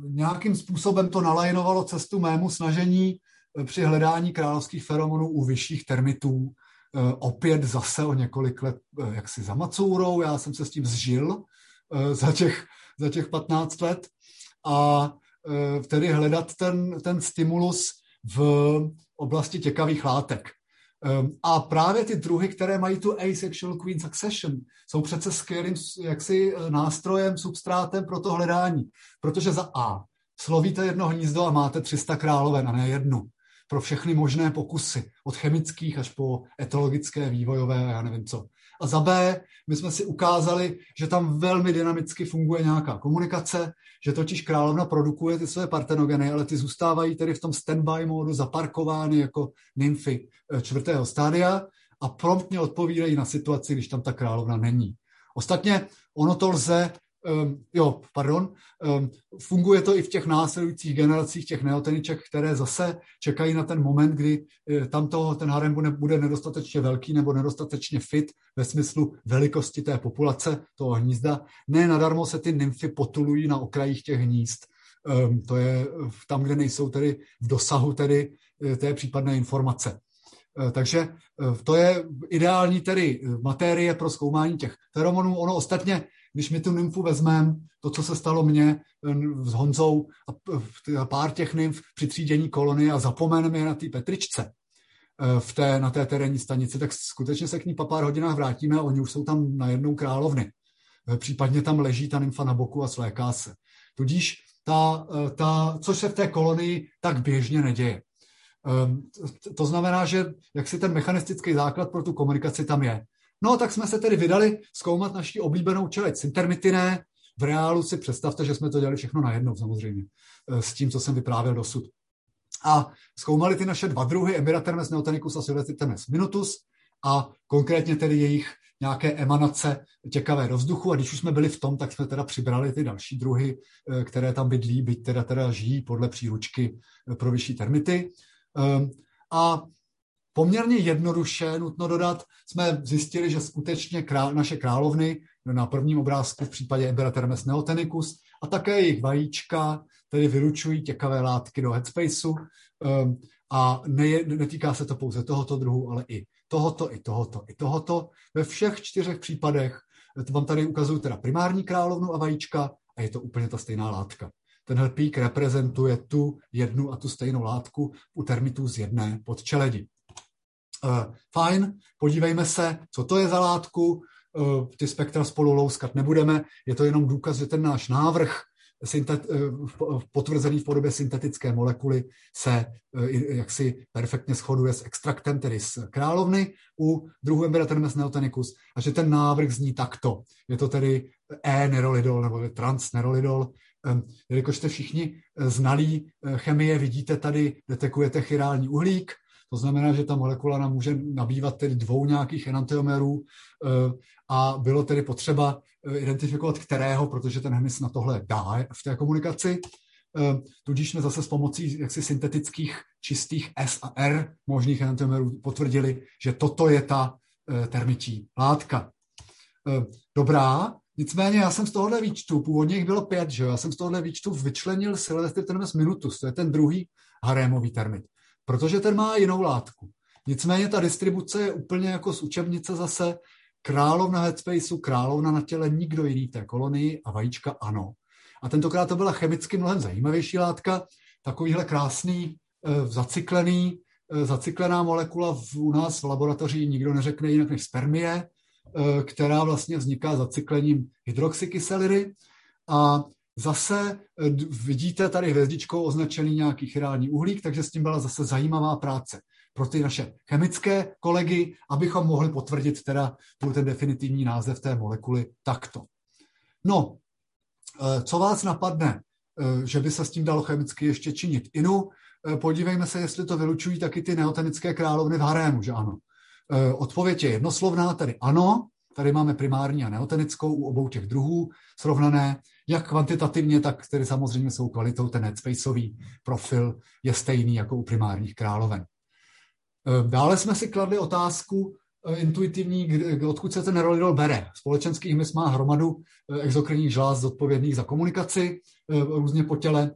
nějakým způsobem to nalajnovalo cestu mému snažení e, při hledání královských feromonů u vyšších termitů. E, opět zase o několik let jaksi za Macourou, já jsem se s tím zžil za, těch, za těch 15 let a tedy hledat ten, ten stimulus v oblasti těkavých látek. Ehm, a právě ty druhy, které mají tu asexual queen succession, jsou přece skvělým jaksi eh, nástrojem, substrátem pro to hledání. Protože za A slovíte jedno hnízdo a máte 300 královen a ne jednu. Pro všechny možné pokusy, od chemických až po etologické, vývojové já nevím co. A za B, my jsme si ukázali, že tam velmi dynamicky funguje nějaká komunikace, že totiž královna produkuje ty své partenogeny, ale ty zůstávají tedy v tom standby módu zaparkovány jako nymfy eh, čtvrtého stádia a promptně odpovídají na situaci, když tam ta královna není. Ostatně ono to lze jo, pardon, um, funguje to i v těch následujících generacích těch neoteniček, které zase čekají na ten moment, kdy uh, tam toho, ten harem bude, bude nedostatečně velký nebo nedostatečně fit ve smyslu velikosti té populace, toho hnízda. Ne nadarmo se ty nymfy potulují na okrajích těch hnízd. Um, to je tam, kde nejsou tedy v dosahu tedy uh, té případné informace. Uh, takže to je ideální tedy materie pro zkoumání těch feromonů. Ono ostatně když my tu nymfu vezmeme, to, co se stalo mně s Honzou a pár těch nymf při třídění kolony a zapomeneme je na té Petričce, eh, v té, na té terénní stanici, tak skutečně se k ní po pár hodinách vrátíme a oni už jsou tam na jednou královny. Eh, případně tam leží ta nymfa na boku a svléká se. Tudíž ta, eh, ta, což se v té kolonii tak běžně neděje. To znamená, že jak si ten mechanistický základ pro tu komunikaci tam je. No, tak jsme se tedy vydali zkoumat naši oblíbenou čeleť intermitine. V reálu si představte, že jsme to dělali všechno najednou samozřejmě, eh, s tím, co jsem vyprávěl dosud. A zkoumali ty naše dva druhy, Emiratermes neotenicus a Silvestritermes minutus, a konkrétně tedy jejich nějaké emanace těkavé do vzduchu a když už jsme byli v tom, tak jsme teda přibrali ty další druhy, eh, které tam bydlí, byť teda, teda žijí podle příručky eh, pro vyšší termity. Ehm, a poměrně jednoduše, nutno dodat, jsme zjistili, že skutečně král, naše královny na prvním obrázku v případě Eberatermes neotenicus a také jejich vajíčka tedy vylučují těkavé látky do headspaceu um, a ne, netýká se to pouze tohoto druhu, ale i tohoto, i tohoto, i tohoto. Ve všech čtyřech případech, to vám tady ukazuju teda primární královnu a vajíčka a je to úplně ta stejná látka. Tenhle pík reprezentuje tu jednu a tu stejnou látku u termitů z jedné podčeledi. Uh, fajn, podívejme se, co to je za látku. Uh, ty spektra spolu louskat nebudeme, je to jenom důkaz, že ten náš návrh syntet, eh, potvrzený v podobě syntetické molekuly se jaksi perfektně shoduje s extraktem, tedy z královny u druhu Emberatermes neotenicus a že ten návrh zní takto. Je to tedy E-nerolidol nebo trans-nerolidol, jelikož jste všichni eh, znalí eh, chemie, vidíte tady, detekujete chirální uhlík, to znamená, že ta molekula nám může nabývat tedy dvou nějakých enantiomerů eh, a bylo tedy potřeba identifikovat kterého, protože ten hmyz na tohle dá v té komunikaci. Tudíž jsme zase s pomocí jaksi syntetických čistých S a R možných enantiomerů potvrdili, že toto je ta termití látka. Dobrá, Nicméně já jsem z tohohle výčtu, původně jich bylo pět, že jo, já jsem z tohohle výčtu vyčlenil Sylvester Termes minutus, to je ten druhý harémový termit, protože ten má jinou látku. Nicméně ta distribuce je úplně jako z učebnice zase královna headspaceu, královna na těle, nikdo jiný v té kolonii a vajíčka ano. A tentokrát to byla chemicky mnohem zajímavější látka, takovýhle krásný, e, zacyklený, e, zacyklená molekula v, u nás v laboratoři nikdo neřekne jinak než spermie, Eh, která vlastně vzniká zacyklením hydroxykyselidy a zase eh, vidíte tady hvězdičkou označený nějaký chirální uhlík, takže s tím byla zase zajímavá práce pro ty naše chemické kolegy, abychom mohli potvrdit teda ten definitivní název té molekuly takto. No, eh, co vás napadne, že by se s tím dalo chemicky ještě činit? Inu, podívejme se, jestli to vylučují taky ty neotenické královny v harému, že ano. Eh, odpověď je jednoslovná, tedy ano, tady máme primární a neotenickou u obou těch druhů srovnané, jak kvantitativně, tak tedy samozřejmě jsou kvalitou ten headspaceový profil je stejný jako u primárních královen. Eh, dále jsme si kladli otázku eh, intuitivní, odkud se ten neurolidol bere. Společenský hmyz má hromadu exokrinních žláz zodpovědných za komunikaci různě po těle.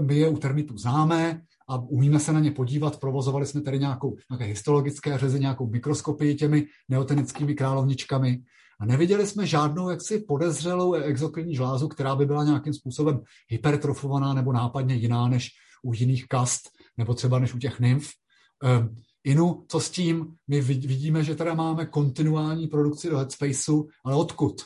My je u termitů známé, a umíme se na ně podívat. Provozovali jsme tady nějakou, nějaké histologické řezy, nějakou mikroskopii těmi neotenickými královničkami a neviděli jsme žádnou jaksi podezřelou exokrinní žlázu, která by byla nějakým způsobem hypertrofovaná nebo nápadně jiná než u jiných kast, nebo třeba než u těch nymf. Um, Inu, co s tím? My vidíme, že teda máme kontinuální produkci do Headspaceu, ale odkud?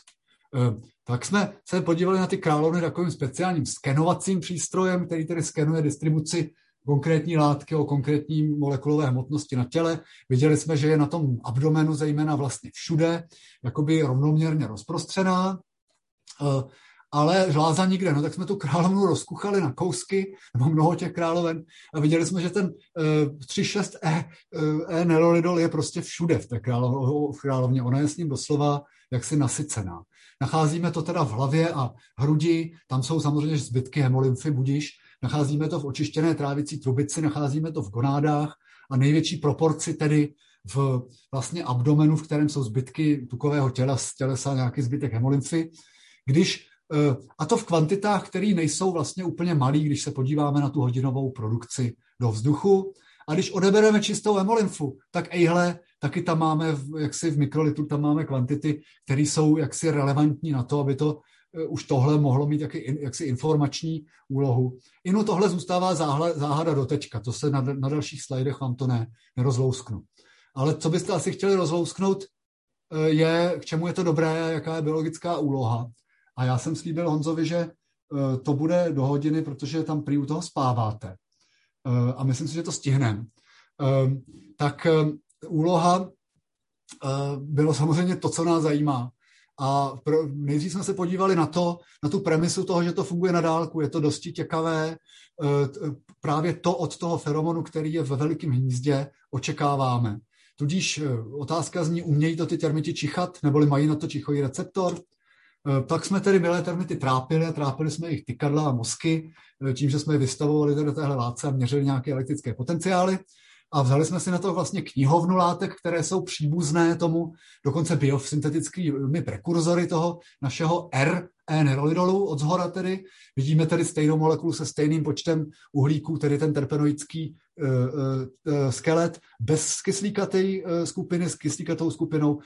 Um, tak jsme se podívali na ty královny takovým speciálním skenovacím přístrojem, který tedy skenuje distribuci konkrétní látky, o konkrétní molekulové hmotnosti na těle. Viděli jsme, že je na tom abdomenu zejména vlastně všude, jakoby rovnoměrně rozprostřená, eh, ale žláza nikde. No tak jsme tu královnu rozkuchali na kousky, nebo mnoho těch královen a viděli jsme, že ten 3,6E e, nerolidol je prostě všude v té královně. Ona je s ním doslova jaksi nasycená. Nacházíme to teda v hlavě a hrudi, tam jsou samozřejmě zbytky hemolymfy, budiš, nacházíme to v očištěné trávicí trubici, nacházíme to v gonádách a největší proporci tedy v vlastně abdomenu, v kterém jsou zbytky tukového těla, z tělesa nějaký zbytek hemolymfy. Když, eh, a to v kvantitách, které nejsou vlastně úplně malý, když se podíváme na tu hodinovou produkci do vzduchu. A když odebereme čistou hemolymfu, tak ejhle, taky tam máme, jaksi v mikrolitru, tam máme kvantity, které jsou jaksi relevantní na to, aby to už tohle mohlo mít jaky, jaksi informační úlohu. Inu tohle zůstává záhada do teďka, to se na, na dalších slajdech vám to ne, nerozlousknu. Ale co byste asi chtěli rozlousknout, eh, je, k čemu je to dobré, jaká je biologická úloha. A já jsem slíbil Honzovi, že eh, to bude do hodiny, protože tam prý u toho spáváte. A myslím si, že to stihneme. Tak úloha bylo samozřejmě to, co nás zajímá. A pro, nejdřív jsme se podívali na to, na tu premisu toho, že to funguje na dálku. Je to dosti těkavé. E, právě to od toho feromonu, který je ve velikém hnízdě, očekáváme. Tudíž e, otázka zní, umějí to ty termity čichat, neboli mají na to čichový receptor? E, tak jsme tedy milé termity trápili a trápili jsme jich tykadla a mozky, tím, že jsme je vystavovali do téhle látce a měřili nějaké elektrické potenciály. A vzali jsme si na to vlastně knihovnu látek, které jsou příbuzné tomu, dokonce biosyntetickými prekurzory toho našeho R, N-nerolidolu od zhora tedy. Vidíme tedy stejnou molekulu se stejným počtem uhlíků, tedy ten terpenoidský uh, uh, skelet bez kyslíkaté uh, skupiny, s kyslíkatou skupinou uh,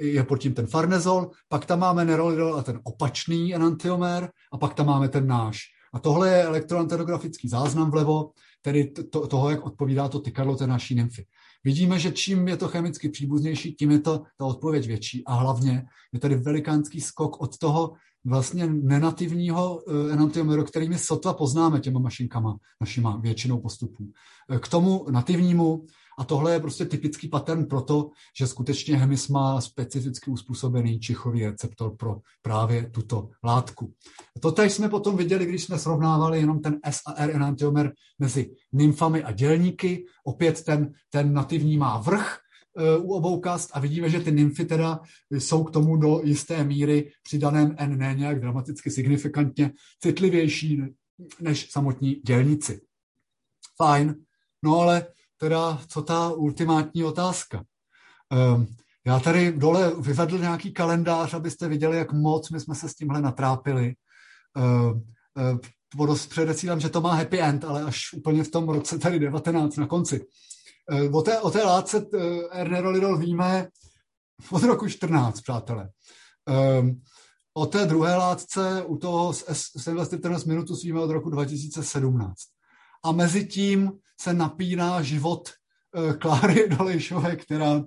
je pod tím ten farnezol, pak tam máme nerolidol a ten opačný enantiomer a pak tam máme ten náš. A tohle je elektroanterografický záznam vlevo, tedy to, toho, jak odpovídá to tykadlo té naší nymfy. Vidíme, že čím je to chemicky příbuznější, tím je to ta odpověď větší. A hlavně je tady velikánský skok od toho vlastně nenativního eh, enantiomeru, který my sotva poznáme těma mašinkama, našima většinou postupů, eh, k tomu nativnímu, a tohle je prostě typický pattern pro to, že skutečně hemis má specificky uspůsobený čichový receptor pro právě tuto látku. To teď jsme potom viděli, když jsme srovnávali jenom ten S a R enantiomer mezi nymfami a dělníky. Opět ten, ten nativní má vrch, e, u obou kast a vidíme, že ty nymfy teda jsou k tomu do jisté míry při daném N ne nějak dramaticky signifikantně citlivější než samotní dělníci. Fajn, no ale teda, co ta ultimátní otázka. Um, já tady dole vyvedl nějaký kalendář, abyste viděli, jak moc my jsme se s tímhle natrápili. Uh, uh, předesílám, že to má happy end, ale až úplně v tom roce tady 19 na konci. O té, o té látce Ernerolidol víme od roku 14, přátelé. O té druhé látce u toho Sylvester minutu víme od roku 2017. A mezi tím se napíná život uh, Kláry [LAUGHS] Dolejšové, která uh,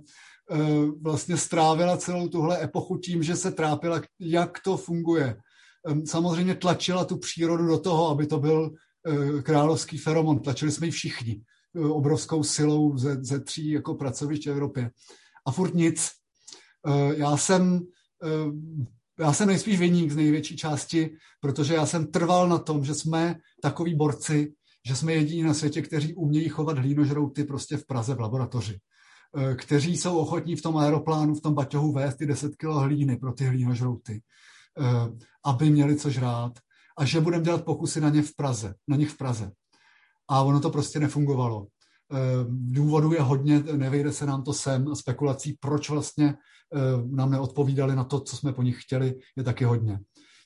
vlastně strávila celou tuhle epochu tím, že se trápila, jak to funguje. Samozřejmě tlačila tu přírodu do toho, aby to byl uh, královský feromon. Tlačili jsme ji všichni obrovskou silou ze, ze tří jako pracovišť v Evropě. A furt nic. Já jsem já jsem nejspíš vyník z největší části, protože já jsem trval na tom, že jsme takový borci, že jsme jediní na světě, kteří umějí chovat hlínožrouty prostě v Praze v laboratoři eh, kteří jsou ochotní v tom aeroplánu, v tom baťohu vést ty 10 kg hlíny pro ty hlínožrouty, eh, aby měli co žrát a že budeme dělat pokusy na ně v Praze, na nich v Praze. A ono to prostě nefungovalo. Eh, důvodů je hodně, nevejde se nám to sem spekulací, proč vlastně nám neodpovídali na to, co jsme po nich chtěli, je taky hodně.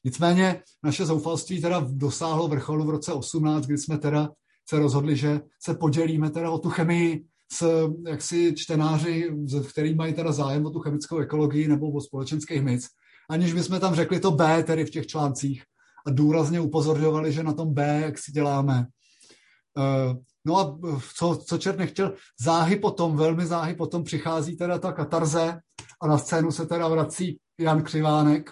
Nicméně naše zoufalství teda dosáhlo vrcholu v roce 18, kdy jsme teda se rozhodli, že se podělíme teda o tu chemii s jaksi čtenáři, který mají teda zájem o tu chemickou ekologii nebo o společenský hmyz, aniž bychom tam řekli to B tedy v těch článcích a důrazně upozorňovali, že na tom B, jak si děláme. Eh, no a co, co čert nechtěl, záhy potom, velmi záhy potom přichází teda ta katarze a na scénu se teda vrací Jan Křivánek,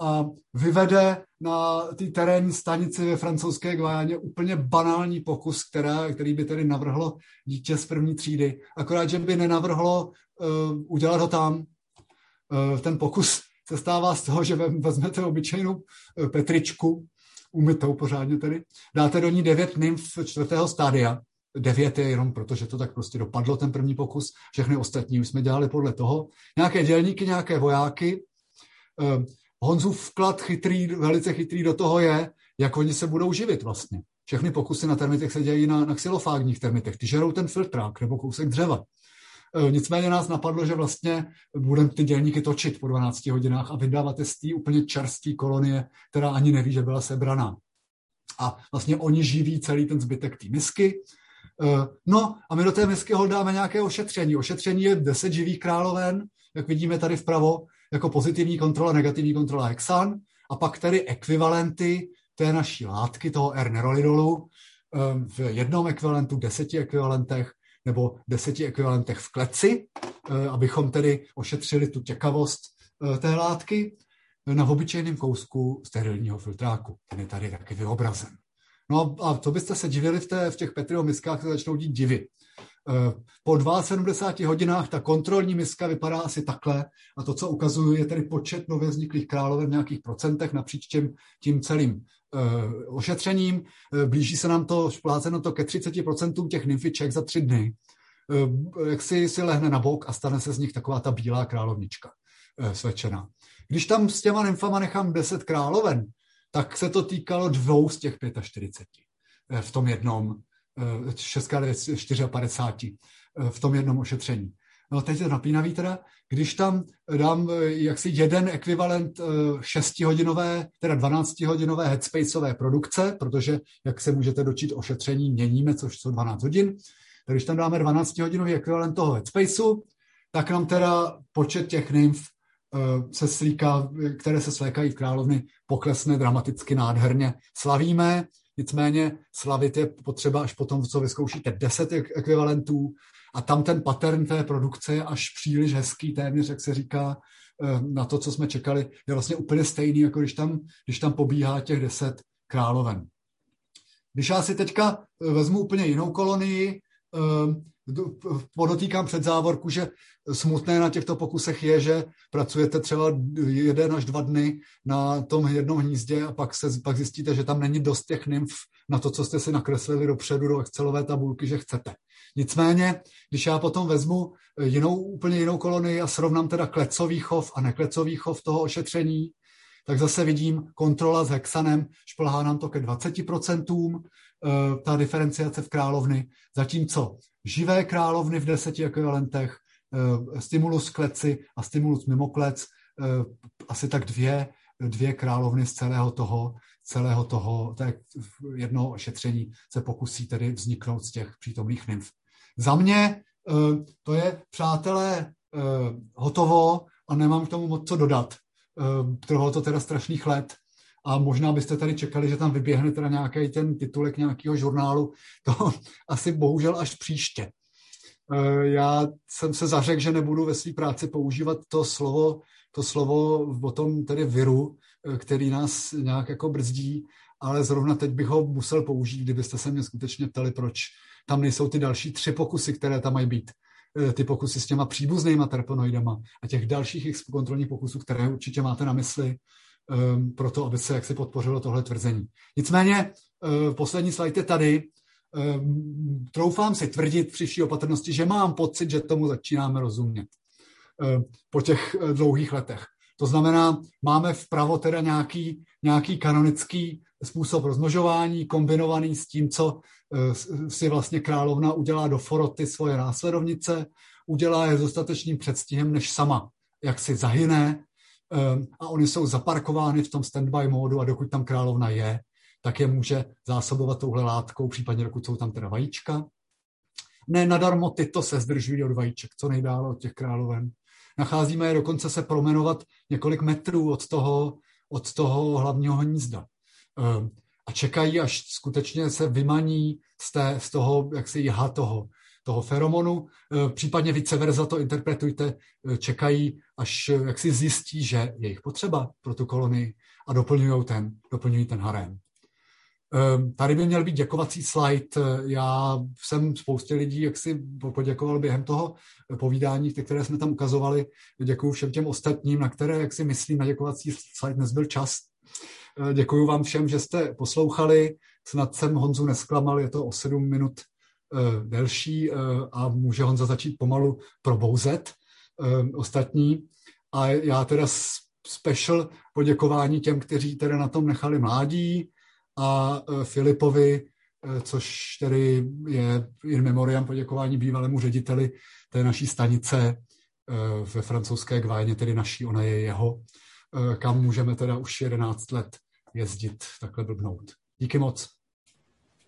a vyvede na té terénní stanici ve francouzské Guajáně úplně banální pokus, která, který by tedy navrhlo dítě z první třídy. Akorát, že by nenavrhlo uh, udělat ho tam. Uh, ten pokus se stává z toho, že vezmete obyčejnou uh, petričku, umytou pořádně tedy, dáte do ní devět nymf čtvrtého stádia, devět je jenom proto, že to tak prostě dopadlo, ten první pokus, všechny ostatní už jsme dělali podle toho. Nějaké dělníky, nějaké vojáky, Honzův vklad chytrý, velice chytrý do toho je, jak oni se budou živit vlastně. Všechny pokusy na termitech se dějí na, na xylofágních termitech. Ty žerou ten filtrák nebo kousek dřeva. E, nicméně nás napadlo, že vlastně budeme ty dělníky točit po 12 hodinách a vydávat z té úplně čerstvé kolonie, která ani neví, že byla sebraná. A vlastně oni živí celý ten zbytek té misky. E, no a my do té misky dáme nějaké ošetření. Ošetření je 10 živých královen, jak vidíme tady vpravo, jako pozitivní kontrola, negativní kontrola hexan a pak tedy ekvivalenty té naší látky, toho R-nerolidolu, ehm, v jednom ekvivalentu, deseti ekvivalentech nebo deseti ekvivalentech v kleci, eh, abychom tedy ošetřili tu těkavost eh, té látky na obyčejném kousku sterilního filtráku. Ten je tady taky vyobrazen. No a to byste se divili v, té, v těch Petriho miskách, se začnou dít divy. Eh, po 72 hodinách ta kontrolní miska vypadá asi takhle a to, co ukazuje, je tedy počet nově vzniklých královen v nějakých procentech napříč tím, tím celým uh, ošetřením. Uh, blíží se nám to, špláceno to ke 30% těch nymfiček za tři dny. Jak si, si lehne na bok a stane se z nich taková ta bílá královnička svečená. Když tam s těma nymfama nechám 10 královen, tak se to týkalo dvou z těch 45 v tom jednom 6 54 v tom jednom ošetření. No teď je napínavý teda, když tam dám jaksi jeden ekvivalent 6-hodinové, teda 12-hodinové headspaceové produkce, protože, jak se můžete dočít ošetření, měníme, což jsou 12 hodin, tak když tam dáme 12-hodinový ekvivalent toho headspaceu, tak nám teda počet těch nymf se slíká, které se slékají v královny, poklesne dramaticky nádherně. Slavíme, nicméně slavit je potřeba až potom, co vyzkoušíte 10 ekvivalentů a tam ten pattern té produkce je až příliš hezký, téměř, jak se říká, eh, na to, co jsme čekali, je vlastně úplně stejný, jako když tam, když tam pobíhá těch 10 královen. Když já si teďka eh, vezmu úplně jinou kolonii, eh, podotýkám před závorku, že smutné na těchto pokusech je, že pracujete třeba jeden až dva dny na tom jednom hnízdě a pak, se, pak zjistíte, že tam není dost těch nymf na to, co jste si nakreslili dopředu do Excelové tabulky, že chcete. Nicméně, když já potom vezmu jinou, úplně jinou kolonii a srovnám teda klecový chov a neklecový chov toho ošetření, tak zase vidím kontrola s hexanem, šplhá nám to ke 20%, eh, ta diferenciace v královny, zatímco živé královny v deseti ekvivalentech, eh, stimulus kleci a stimulus mimo klec, eh, asi tak dvě, dvě královny z celého toho, celého toho, tak jedno ošetření se pokusí tedy vzniknout z těch přítomných nymf. Za mě to je, přátelé, hotovo a nemám k tomu moc co dodat. Trvalo to teda strašných let a možná byste tady čekali, že tam vyběhne teda nějaký ten titulek nějakého žurnálu. To [LAUGHS] asi bohužel až příště. E, já jsem se zařekl, že nebudu ve své práci používat to slovo, to slovo o tom tedy viru, e, který nás nějak jako brzdí, ale zrovna teď bych ho musel použít, kdybyste se mě skutečně ptali, proč tam nejsou ty další tři pokusy, které tam mají být. E, ty pokusy s těma příbuznýma terpenoidama a těch dalších kontrolních pokusů, které určitě máte na mysli, pro to, aby se jaksi podpořilo tohle tvrzení. Nicméně uh, poslední slide je tady. Um, troufám si tvrdit při vší opatrnosti, že mám pocit, že tomu začínáme rozumět uh, po těch uh, dlouhých letech. To znamená, máme vpravo teda nějaký, nějaký kanonický způsob rozmnožování, kombinovaný s tím, co uh, si vlastně královna udělá do foroty svoje následovnice, udělá je s dostatečným předstihem, než sama jak si zahyne Ehm, a oni jsou zaparkovány v tom standby módu a dokud tam královna je, tak je může zásobovat touhle látkou, případně dokud jsou tam teda vajíčka. Ne nadarmo tyto se zdržují od vajíček, co nejdále od těch královen. Nacházíme je dokonce se promenovat několik metrů od toho, od toho hlavního hnízda. Ehm, a čekají, až skutečně se vymaní z, té, z toho, jak se jha toho, toho feromonu, e, případně vice versa to interpretujte, e, čekají, až e, jak si zjistí, že je jich potřeba pro tu kolonii a doplňují ten, doplňují ten harém. Tady by měl být děkovací slide. Já jsem spoustě lidí, jak si poděkoval během toho povídání, které jsme tam ukazovali. Děkuji všem těm ostatním, na které, jak si myslím, na děkovací slide nezbyl čas. Děkuji vám všem, že jste poslouchali. Snad jsem Honzu nesklamal, je to o sedm minut Eh, delší eh, a může Honza začít pomalu probouzet eh, ostatní. A já teda special poděkování těm, kteří teda na tom nechali mládí a Filipovi, což tedy je in memoriam poděkování bývalému řediteli té naší stanice ve francouzské Gváně, tedy naší, ona je jeho, kam můžeme teda už 11 let jezdit takhle blbnout. Díky moc.